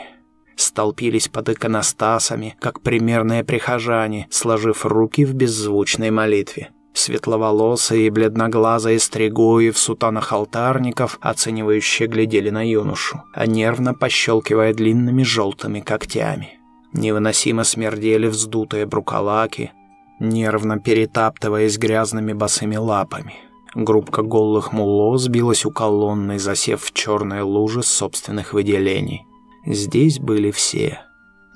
Speaker 1: Столпились под иконостасами, как примерные прихожане, сложив руки в беззвучной молитве. Светловолосые и бледноглазые стригои в сутанах алтарников оценивающе глядели на юношу, а нервно пощелкивая длинными желтыми когтями. Невыносимо смердели вздутые брукалаки, нервно перетаптываясь грязными босыми лапами. Группка голых муло сбилась у колонны, засев в черные лужи собственных выделений. Здесь были все.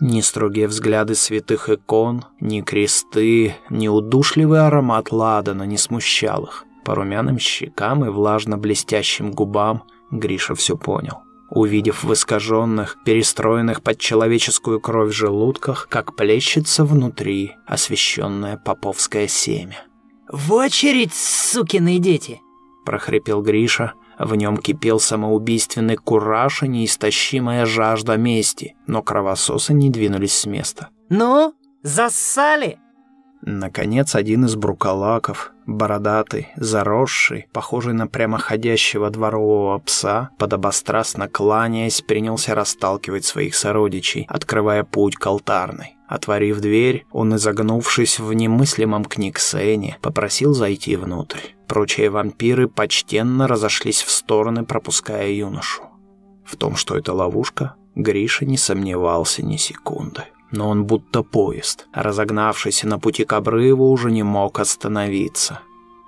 Speaker 1: Ни строгие взгляды святых икон, ни кресты, ни удушливый аромат ладана не смущал их. По румяным щекам и влажно-блестящим губам Гриша все понял. Увидев в искаженных, перестроенных под человеческую кровь желудках, как плещется внутри освященное поповское семя.
Speaker 5: «В очередь, сукины дети!»
Speaker 1: – прохрипел Гриша. В нем кипел самоубийственный кураж и неистощимая жажда мести, но кровососы не двинулись с места.
Speaker 5: «Ну, зассали?»
Speaker 1: Наконец, один из брукалаков, бородатый, заросший, похожий на прямоходящего дворового пса, подобострастно кланяясь, принялся расталкивать своих сородичей, открывая путь к алтарной. Отворив дверь, он, изогнувшись в немыслимом книгсене, попросил зайти внутрь. Прочие вампиры почтенно разошлись в стороны, пропуская юношу. В том, что это ловушка, Гриша не сомневался ни секунды но он будто поезд, разогнавшийся на пути к обрыву, уже не мог остановиться.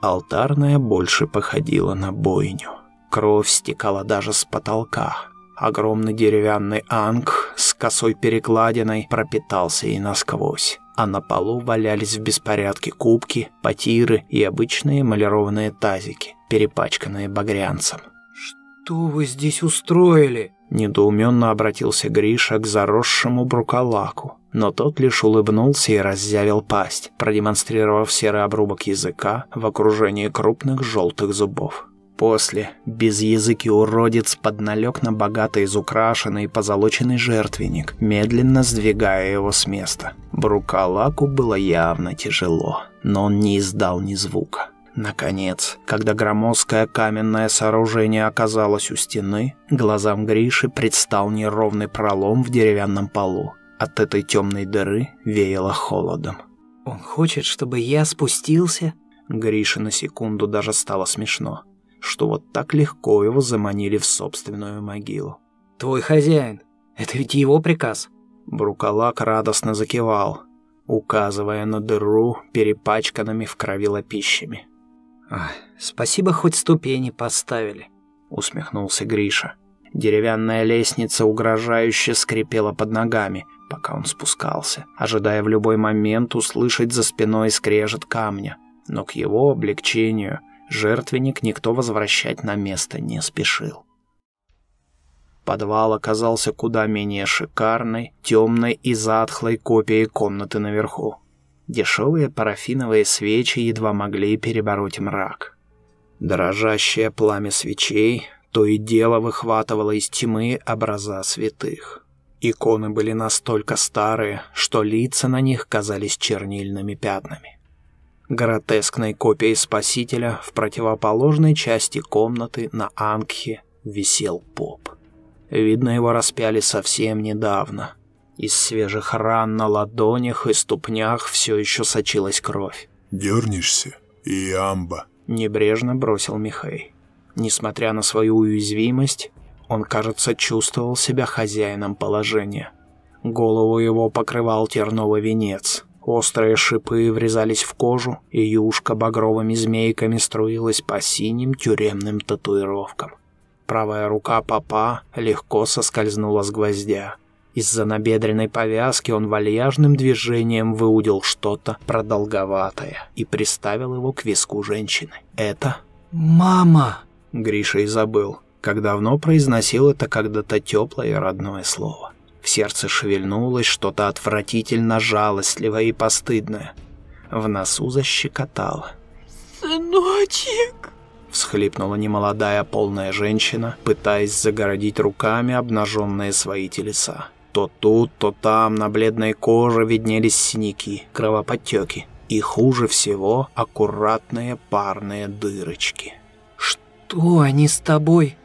Speaker 1: Алтарная больше походила на бойню. Кровь стекала даже с потолка. Огромный деревянный анг с косой перекладиной пропитался и насквозь, а на полу валялись в беспорядке кубки, потиры и обычные эмалированные тазики, перепачканные багрянцем.
Speaker 5: «Что вы здесь устроили?»
Speaker 1: Недоуменно обратился Гриша к заросшему брукалаку, но тот лишь улыбнулся и разъявил пасть, продемонстрировав серый обрубок языка в окружении крупных желтых зубов. После безязыкий уродец подналег на богато изукрашенный и позолоченный жертвенник, медленно сдвигая его с места. Брукалаку было явно тяжело, но он не издал ни звука. Наконец, когда громоздкое каменное сооружение оказалось у стены, глазам Гриши предстал неровный пролом в деревянном полу. От этой темной дыры веяло холодом.
Speaker 5: «Он хочет, чтобы я спустился?»
Speaker 1: Грише на секунду даже стало смешно, что вот так легко его заманили в собственную могилу.
Speaker 5: «Твой хозяин, это ведь его приказ?»
Speaker 1: Брукалак радостно закивал, указывая на дыру перепачканными в крови лопищами.
Speaker 5: Ах, спасибо, хоть ступени поставили», —
Speaker 1: усмехнулся Гриша. Деревянная лестница угрожающе скрипела под ногами, пока он спускался, ожидая в любой момент услышать за спиной скрежет камня. Но к его облегчению жертвенник никто возвращать на место не спешил. Подвал оказался куда менее шикарной, темной и затхлой копией комнаты наверху. Дешевые парафиновые свечи едва могли перебороть мрак. Дрожащее пламя свечей то и дело выхватывало из тьмы образа святых. Иконы были настолько старые, что лица на них казались чернильными пятнами. Гротескной копией Спасителя в противоположной части комнаты на Ангхе висел поп. Видно, его распяли совсем недавно, из свежих ран на ладонях и ступнях все еще сочилась кровь.
Speaker 3: «Дернешься, и амба», —
Speaker 1: небрежно бросил Михей. Несмотря на свою уязвимость, он, кажется, чувствовал себя хозяином положения. Голову его покрывал терновый венец. Острые шипы врезались в кожу, и юшка багровыми змейками струилась по синим тюремным татуировкам. Правая рука папа легко соскользнула с гвоздя. Из-за набедренной повязки он вальяжным движением выудил что-то продолговатое и приставил его к виску женщины. Это...
Speaker 5: «Мама!»
Speaker 1: Гриша и забыл, как давно произносил это когда-то теплое и родное слово. В сердце шевельнулось что-то отвратительно жалостливое и постыдное. В носу защекотало.
Speaker 6: «Сыночек!»
Speaker 1: Всхлипнула немолодая полная женщина, пытаясь загородить руками обнаженные свои телеса. То тут, то там на бледной коже виднелись синяки, кровоподтеки. И хуже всего аккуратные парные дырочки.
Speaker 5: «Что они с тобой?»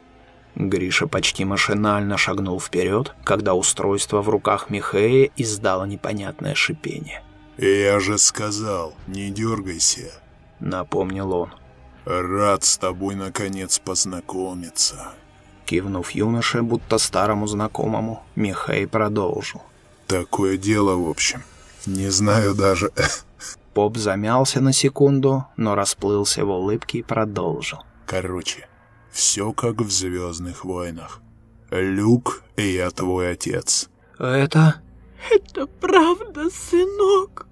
Speaker 1: Гриша почти машинально шагнул вперед, когда устройство в руках Михея издало непонятное шипение.
Speaker 4: «Я же сказал, не дергайся», —
Speaker 1: напомнил он.
Speaker 4: «Рад с тобой наконец познакомиться».
Speaker 1: Кивнув юноше, будто старому знакомому, Михей продолжил.
Speaker 4: «Такое дело, в общем. Не знаю даже...»
Speaker 1: Поп замялся на секунду, но расплылся в улыбке и продолжил.
Speaker 4: «Короче, все как в «Звездных войнах». Люк, и я твой отец».
Speaker 1: «Это...»
Speaker 6: «Это правда, сынок?»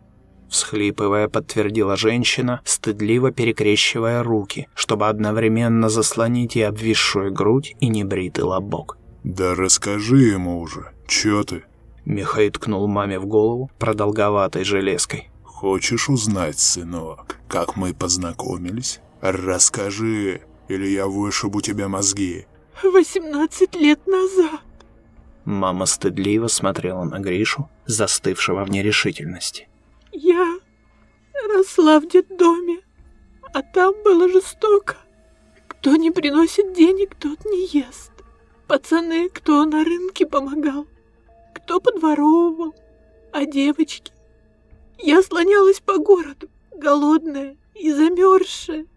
Speaker 1: Всхлипывая, подтвердила женщина, стыдливо перекрещивая руки, чтобы одновременно заслонить и обвисшую грудь, и небритый лобок.
Speaker 4: «Да расскажи ему уже, чё ты?»
Speaker 1: Михай ткнул маме в голову продолговатой железкой.
Speaker 4: «Хочешь узнать, сынок, как мы познакомились? Расскажи, или я вышибу тебе мозги».
Speaker 6: «Восемнадцать лет назад».
Speaker 1: Мама стыдливо смотрела на Гришу, застывшего в нерешительности.
Speaker 6: «Я росла в детдоме, а там было жестоко. Кто не приносит денег, тот не ест. Пацаны, кто на рынке помогал, кто подворовывал, а девочки. Я слонялась по городу, голодная и замерзшая.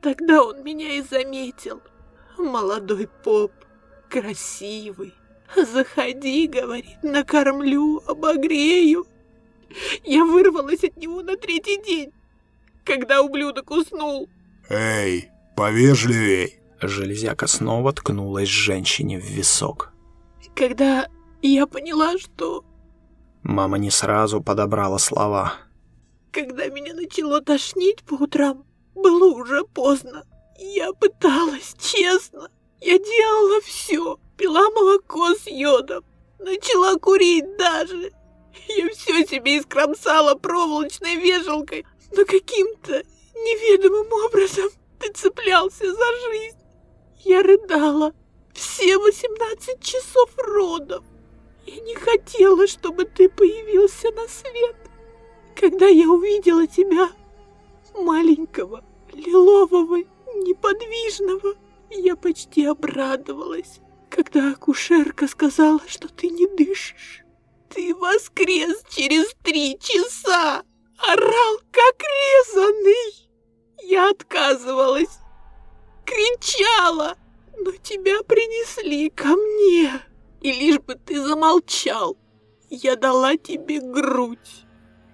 Speaker 6: Тогда он меня и заметил. Молодой поп, красивый. Заходи, говорит, накормлю, обогрею. Я вырвалась от него на третий день, когда ублюдок уснул.
Speaker 4: Эй, повежливей.
Speaker 1: Железяка снова ткнулась женщине в висок.
Speaker 6: Когда я поняла, что...
Speaker 1: Мама не сразу подобрала слова.
Speaker 6: Когда меня начало тошнить по утрам, было уже поздно. Я пыталась, честно. Я делала все. Пила молоко с йодом. Начала курить даже. Я все себе искромсала проволочной вешалкой. Но каким-то неведомым образом ты цеплялся за жизнь. Я рыдала все 18 часов родов. Я не хотела, чтобы ты появился на свет. Когда я увидела тебя, маленького, лилового, неподвижного, я почти обрадовалась, когда акушерка сказала, что ты не дышишь. Ты воскрес через три часа, орал как резанный. Я отказывалась, кричала, но тебя принесли ко мне. И лишь бы ты замолчал, я дала тебе грудь.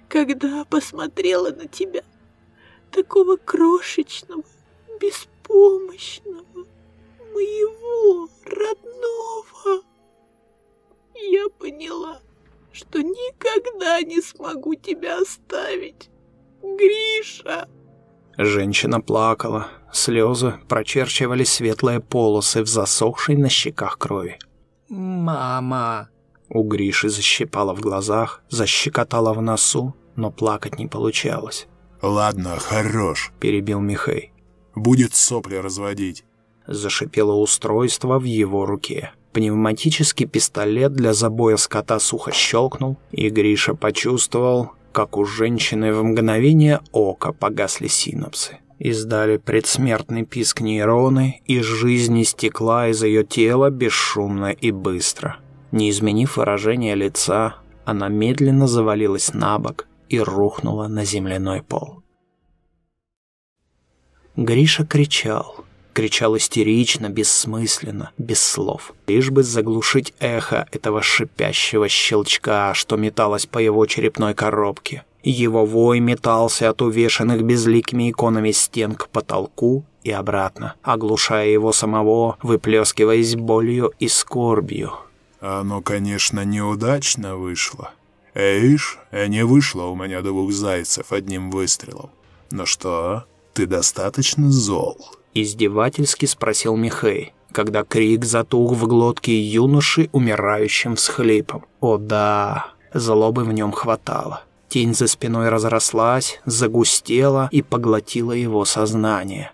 Speaker 6: Когда посмотрела на тебя, такого крошечного, беспомощного, моего родного, я поняла, что никогда не смогу тебя оставить, Гриша.
Speaker 1: Женщина плакала, слезы прочерчивали светлые полосы в засохшей на щеках крови.
Speaker 5: «Мама!»
Speaker 1: У Гриши защипала в глазах, защекотала в носу, но плакать не получалось.
Speaker 4: «Ладно, хорош», —
Speaker 1: перебил Михей.
Speaker 4: «Будет сопли разводить».
Speaker 1: Зашипело устройство в его руке. Пневматический пистолет для забоя скота сухо щелкнул, и Гриша почувствовал, как у женщины в мгновение ока погасли синапсы. Издали предсмертный писк нейроны, и жизнь истекла из ее тела бесшумно и быстро. Не изменив выражение лица, она медленно завалилась на бок и рухнула на земляной пол. Гриша кричал. Кричал истерично, бессмысленно, без слов. Лишь бы заглушить эхо этого шипящего щелчка, что металось по его черепной коробке. Его вой метался от увешанных безликими иконами стен к потолку и обратно, оглушая его самого, выплескиваясь болью и скорбью.
Speaker 4: Оно, конечно, неудачно вышло. Эйш, не вышло у меня двух зайцев одним выстрелом. Но что, ты достаточно зол?
Speaker 1: Издевательски спросил Михей, когда крик затух в глотке юноши умирающим всхлипом. О да, злобы в нем хватало. Тень за спиной разрослась, загустела и поглотила его сознание.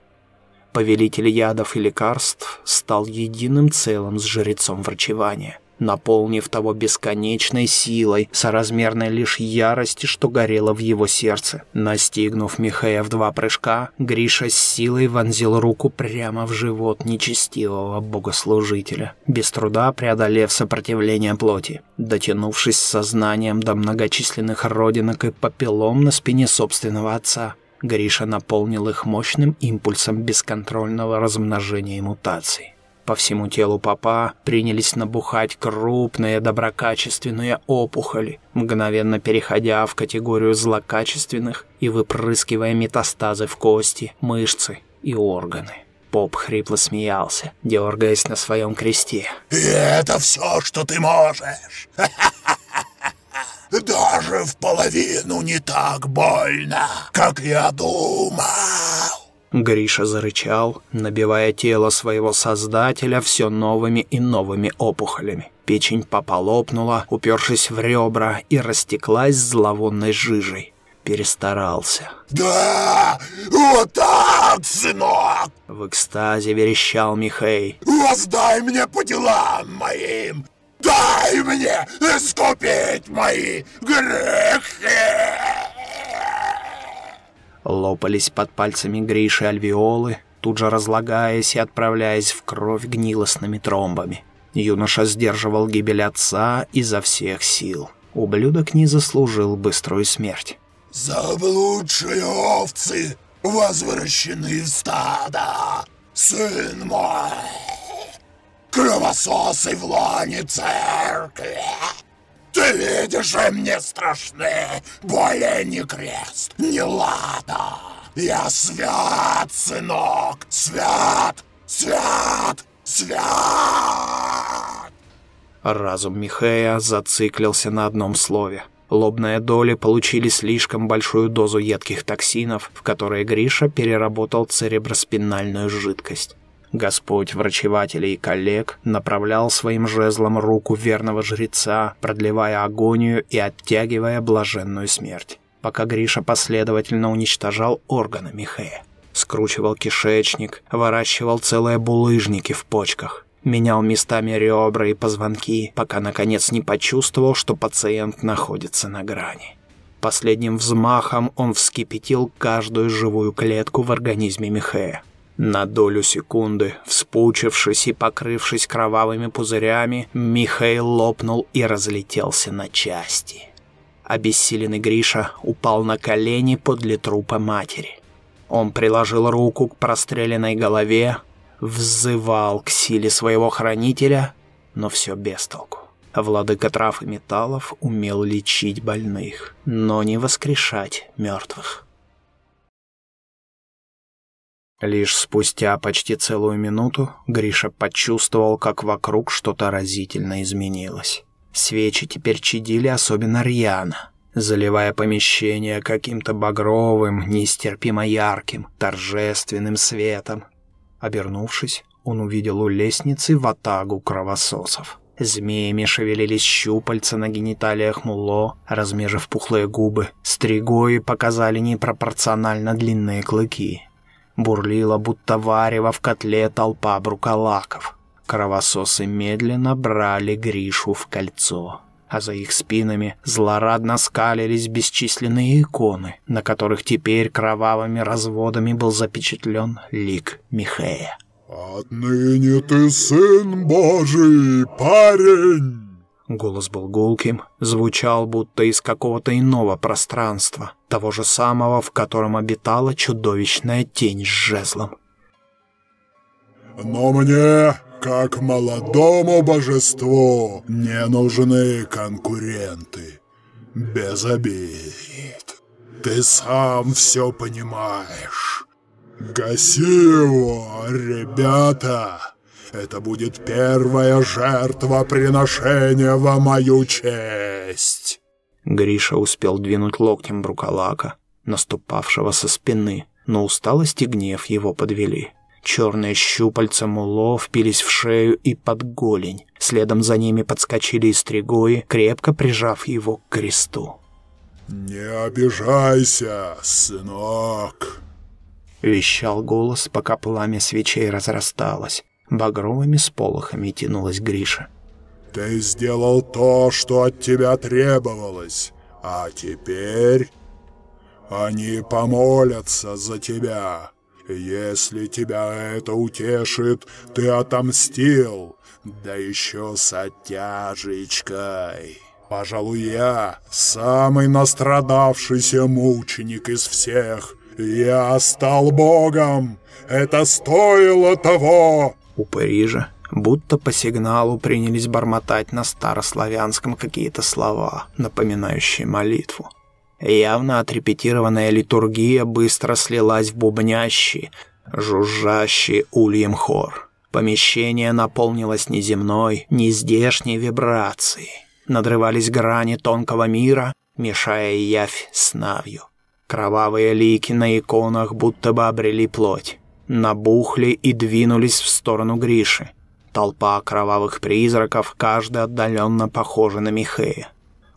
Speaker 1: Повелитель ядов и лекарств стал единым целым с жрецом врачевания. Наполнив того бесконечной силой, соразмерной лишь ярости, что горело в его сердце. Настигнув Михея в два прыжка, Гриша с силой вонзил руку прямо в живот нечестивого богослужителя, без труда преодолев сопротивление плоти. Дотянувшись сознанием до многочисленных родинок и попелом на спине собственного отца, Гриша наполнил их мощным импульсом бесконтрольного размножения и мутаций. По всему телу папа принялись набухать крупные доброкачественные опухоли, мгновенно переходя в категорию злокачественных и выпрыскивая метастазы в кости, мышцы и органы. Поп хрипло смеялся, дергаясь на своем кресте.
Speaker 3: «И это все, что ты можешь? Даже в половину не так больно, как я думал!»
Speaker 1: Гриша зарычал, набивая тело своего создателя все новыми и новыми опухолями. Печень папа лопнула, упершись в ребра, и растеклась зловонной жижей. Перестарался.
Speaker 3: «Да, вот так, сынок!»
Speaker 1: В экстазе верещал Михей.
Speaker 3: «Воздай мне по делам моим! Дай мне искупить мои грехи!»
Speaker 1: Лопались под пальцами Гриши альвеолы, тут же разлагаясь и отправляясь в кровь гнилостными тромбами. Юноша сдерживал гибель отца изо всех сил. Ублюдок не заслужил быструю смерть.
Speaker 3: «Заблудшие овцы возвращены в стадо, сын мой! Кровососы в лоне церкви!» Ты видишь, и мне страшны более ни крест, ни лада. Я свят, сынок, свят, свят, свят.
Speaker 1: Разум Михея зациклился на одном слове. Лобные доли получили слишком большую дозу едких токсинов, в которые Гриша переработал цереброспинальную жидкость. Господь врачевателей и коллег направлял своим жезлом руку верного жреца, продлевая агонию и оттягивая блаженную смерть, пока Гриша последовательно уничтожал органы Михея. Скручивал кишечник, выращивал целые булыжники в почках, менял местами ребра и позвонки, пока наконец не почувствовал, что пациент находится на грани. Последним взмахом он вскипятил каждую живую клетку в организме Михея. На долю секунды, вспучившись и покрывшись кровавыми пузырями, Михаил лопнул и разлетелся на части. Обессиленный Гриша упал на колени подле трупа матери. Он приложил руку к простреленной голове, взывал к силе своего хранителя, но все без толку. Владыка трав и металлов умел лечить больных, но не воскрешать мертвых. Лишь спустя почти целую минуту Гриша почувствовал, как вокруг что-то разительно изменилось. Свечи теперь чадили особенно рьяно, заливая помещение каким-то багровым, нестерпимо ярким, торжественным светом. Обернувшись, он увидел у лестницы ватагу кровососов. Змеями шевелились щупальца на гениталиях муло, размежив пухлые губы. Стригои показали непропорционально длинные клыки. Бурлила, будто варево в котле толпа бруколаков. Кровососы медленно брали Гришу в кольцо, а за их спинами злорадно скалились бесчисленные иконы, на которых теперь кровавыми разводами был запечатлен лик Михея.
Speaker 3: «Отныне ты сын Божий, парень!»
Speaker 1: Голос был гулким, звучал будто из какого-то иного пространства, того же самого, в котором обитала чудовищная тень с жезлом.
Speaker 3: «Но мне, как молодому божеству, не нужны конкуренты. Без обид. Ты сам все понимаешь. Гаси его, ребята!» Это будет первое жертвоприношение во мою честь!»
Speaker 1: Гриша успел двинуть локтем Брукалака, наступавшего со спины, но усталость и гнев его подвели. Черные щупальца муло впились в шею и под голень. Следом за ними подскочили и стригои, крепко прижав его к кресту.
Speaker 3: «Не обижайся, сынок!»
Speaker 1: Вещал голос, пока пламя свечей разрасталось. Багровыми сполохами тянулась Гриша.
Speaker 4: Ты сделал то, что от тебя требовалось, а теперь они помолятся за тебя. Если тебя это утешит, ты отомстил, да еще с оттяжечкой. Пожалуй, я самый настрадавшийся мученик из всех. Я стал богом. Это стоило того.
Speaker 1: У Парижа будто по сигналу принялись бормотать на старославянском какие-то слова, напоминающие молитву. Явно отрепетированная литургия быстро слилась в бубнящий, жужжащий ульем хор. Помещение наполнилось неземной, нездешней вибрацией. Надрывались грани тонкого мира, мешая явь с навью. Кровавые лики на иконах будто бы обрели плоть. Набухли и двинулись в сторону Гриши. Толпа кровавых призраков, каждый отдаленно похожа на Михея.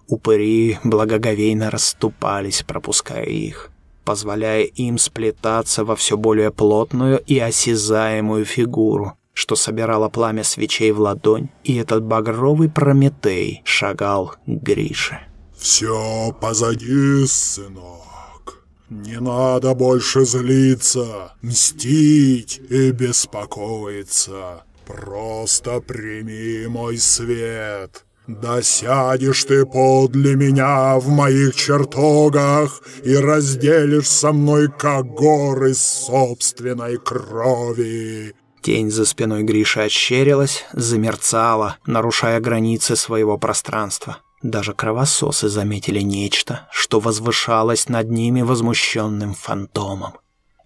Speaker 1: Упыри благоговейно расступались, пропуская их, позволяя им сплетаться во все более плотную и осязаемую фигуру, что собирало пламя свечей в ладонь, и этот багровый Прометей шагал к Грише.
Speaker 4: «Все позади, сынок. Не надо больше злиться, мстить и беспокоиться. Просто прими мой свет. Да сядешь ты подле меня в моих чертогах и разделишь со мной как горы собственной крови.
Speaker 1: Тень за спиной Гриши ощерилась, замерцала, нарушая границы своего пространства. Даже кровососы заметили нечто, что возвышалось над ними возмущенным фантомом.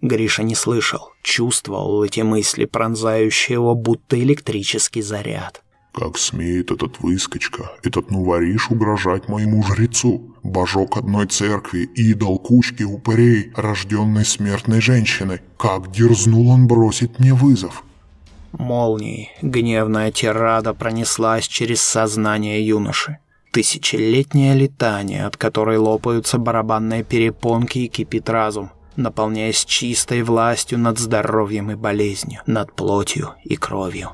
Speaker 1: Гриша не слышал, чувствовал эти мысли, пронзающие его будто электрический заряд.
Speaker 4: Как смеет этот выскочка, этот нувориш угрожать моему жрецу? Божок одной церкви, идол кучки упырей, рожденной смертной женщины. Как дерзнул он бросить мне вызов?
Speaker 1: Молнией гневная тирада пронеслась через сознание юноши. Тысячелетнее летание, от которой лопаются барабанные перепонки и кипит разум, наполняясь чистой властью над здоровьем и болезнью, над плотью и кровью.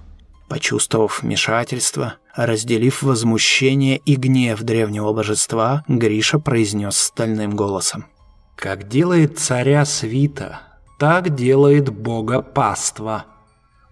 Speaker 1: Почувствовав вмешательство, разделив возмущение и гнев древнего божества, Гриша произнес стальным голосом. «Как делает царя свита, так делает бога паства».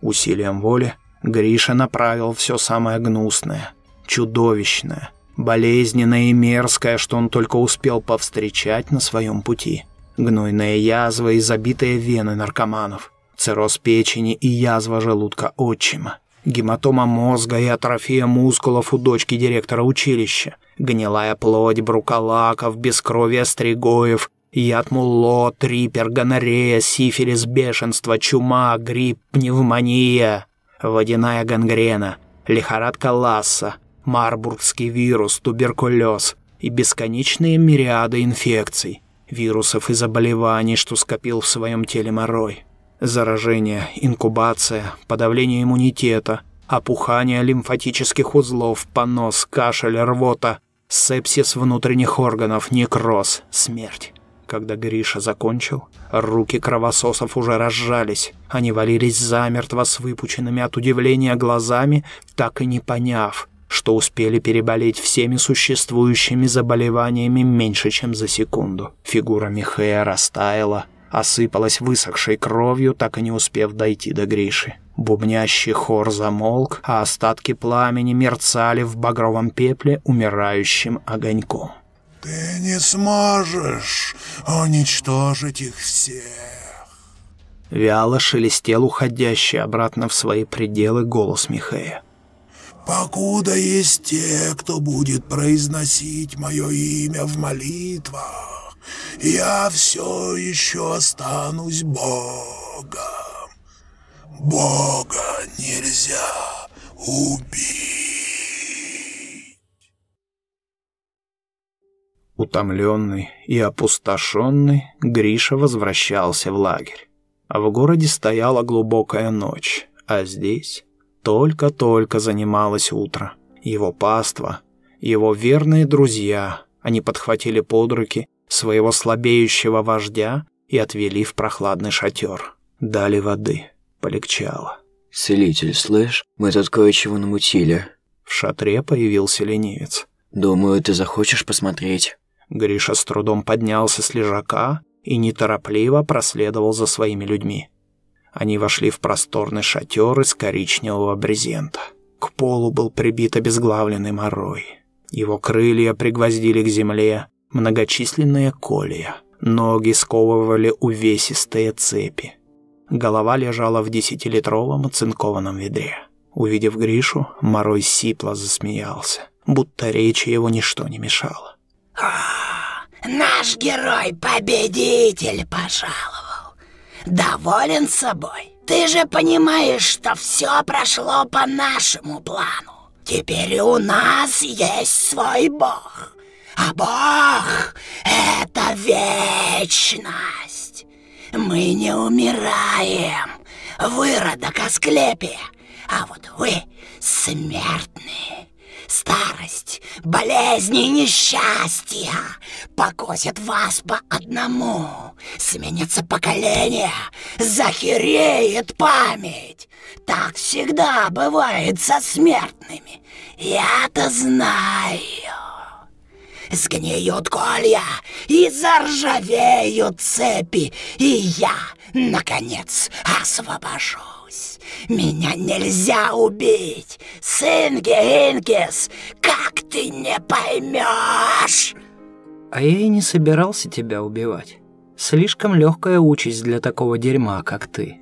Speaker 1: Усилием воли Гриша направил все самое гнусное, чудовищное, болезненное и мерзкое, что он только успел повстречать на своем пути. Гнойная язва и забитые вены наркоманов, цирроз печени и язва желудка отчима, гематома мозга и атрофия мускулов у дочки директора училища, гнилая плоть бруколаков, бескровие стригоев, яд мулло, трипер, гонорея, сифилис, бешенство, чума, грипп, пневмония, водяная гангрена, лихорадка Ласса, марбургский вирус, туберкулез и бесконечные мириады инфекций, вирусов и заболеваний, что скопил в своем теле морой. Заражение, инкубация, подавление иммунитета, опухание лимфатических узлов, понос, кашель, рвота, сепсис внутренних органов, некроз, смерть. Когда Гриша закончил, руки кровососов уже разжались. Они валились замертво с выпученными от удивления глазами, так и не поняв, что успели переболеть всеми существующими заболеваниями меньше, чем за секунду. Фигура Михея растаяла, осыпалась высохшей кровью, так и не успев дойти до Гриши. Бубнящий хор замолк, а остатки пламени мерцали в багровом пепле умирающим огоньком.
Speaker 4: «Ты не сможешь уничтожить их всех!»
Speaker 1: Вяло шелестел уходящий обратно в свои пределы голос Михея.
Speaker 4: «Покуда есть те, кто будет произносить мое имя в молитвах, я все еще останусь Богом. Бога нельзя убить.
Speaker 1: Утомленный и опустошенный, Гриша возвращался в лагерь. А в городе стояла глубокая ночь, а здесь только-только занималось утро. Его паства, его верные друзья, они подхватили под руки своего слабеющего вождя и отвели в прохладный шатер. Дали воды. Полегчало.
Speaker 8: «Целитель, слышь, мы тут кое-чего намутили.
Speaker 1: В шатре появился ленивец.
Speaker 8: «Думаю, ты захочешь посмотреть».
Speaker 1: Гриша с трудом поднялся с лежака и неторопливо проследовал за своими людьми. Они вошли в просторный шатер из коричневого брезента. К полу был прибит обезглавленный морой. Его крылья пригвоздили к земле многочисленные колья. Ноги сковывали увесистые цепи. Голова лежала в десятилитровом оцинкованном ведре. Увидев Гришу, Морой сипло засмеялся, будто речи его ничто не мешало.
Speaker 7: «О, наш герой-победитель пожаловал. Доволен собой? Ты же понимаешь, что все прошло по нашему плану. Теперь у нас есть свой бог. А бог — это вечность. Мы не умираем, выродок Асклепия. А вот вы смертные. Старость, болезни и несчастья покосят вас по одному. Сменится поколение, захереет память. Так всегда бывает со смертными. Я-то знаю. Сгниют колья и заржавеют цепи, и я, наконец, освобожусь. Меня нельзя убить, сын Геинкис, как ты не поймешь?
Speaker 5: А я и не собирался тебя убивать. Слишком легкая участь для такого дерьма, как ты.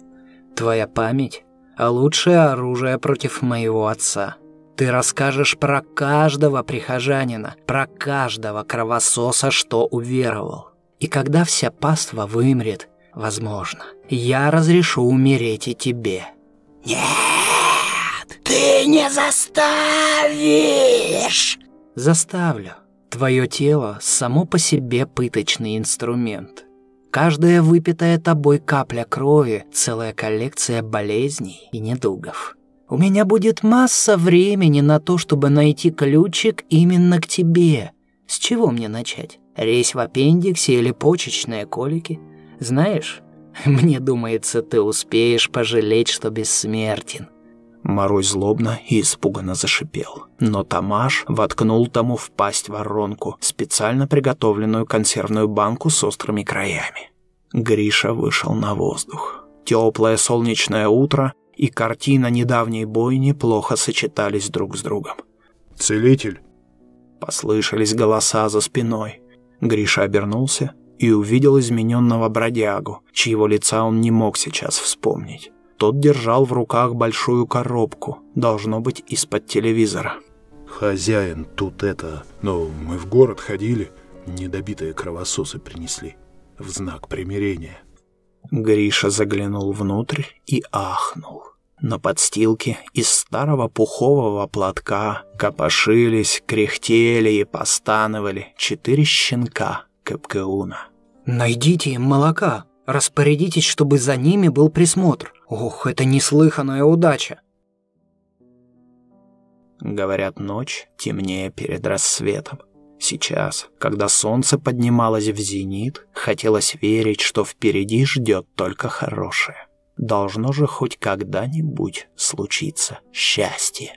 Speaker 5: Твоя память — а лучшее оружие против моего отца. Ты расскажешь про каждого прихожанина, про каждого кровососа, что уверовал. И когда вся паства вымрет, возможно, я разрешу умереть и тебе.
Speaker 7: Нет, ты не заставишь.
Speaker 5: Заставлю. Твое тело само по себе пыточный инструмент. Каждая выпитая тобой капля крови — целая коллекция болезней и недугов. У меня будет масса времени на то, чтобы найти ключик именно к тебе. С чего мне начать? Резь в аппендиксе или почечные колики? Знаешь, мне думается, ты успеешь пожалеть, что бессмертен.
Speaker 1: Морой злобно и испуганно зашипел. Но Тамаш воткнул тому в пасть воронку, специально приготовленную консервную банку с острыми краями. Гриша вышел на воздух. Теплое солнечное утро и картина недавней бойни плохо сочетались друг с другом.
Speaker 4: «Целитель!»
Speaker 1: Послышались голоса за спиной. Гриша обернулся и увидел измененного бродягу, чьего лица он не мог сейчас вспомнить. Тот держал в руках большую коробку, должно быть, из-под телевизора.
Speaker 4: «Хозяин, тут это... Ну, мы в город ходили, недобитые кровососы принесли. В знак примирения».
Speaker 1: Гриша заглянул внутрь и ахнул. На подстилке из старого пухового платка копошились, кряхтели и постановали четыре щенка Капкеуна.
Speaker 5: «Найдите им молока!» Распорядитесь, чтобы за ними был присмотр. Ох, это неслыханная удача.
Speaker 1: Говорят, ночь темнее перед рассветом. Сейчас, когда солнце поднималось в зенит, хотелось верить, что впереди ждет только хорошее. Должно же хоть когда-нибудь случиться счастье.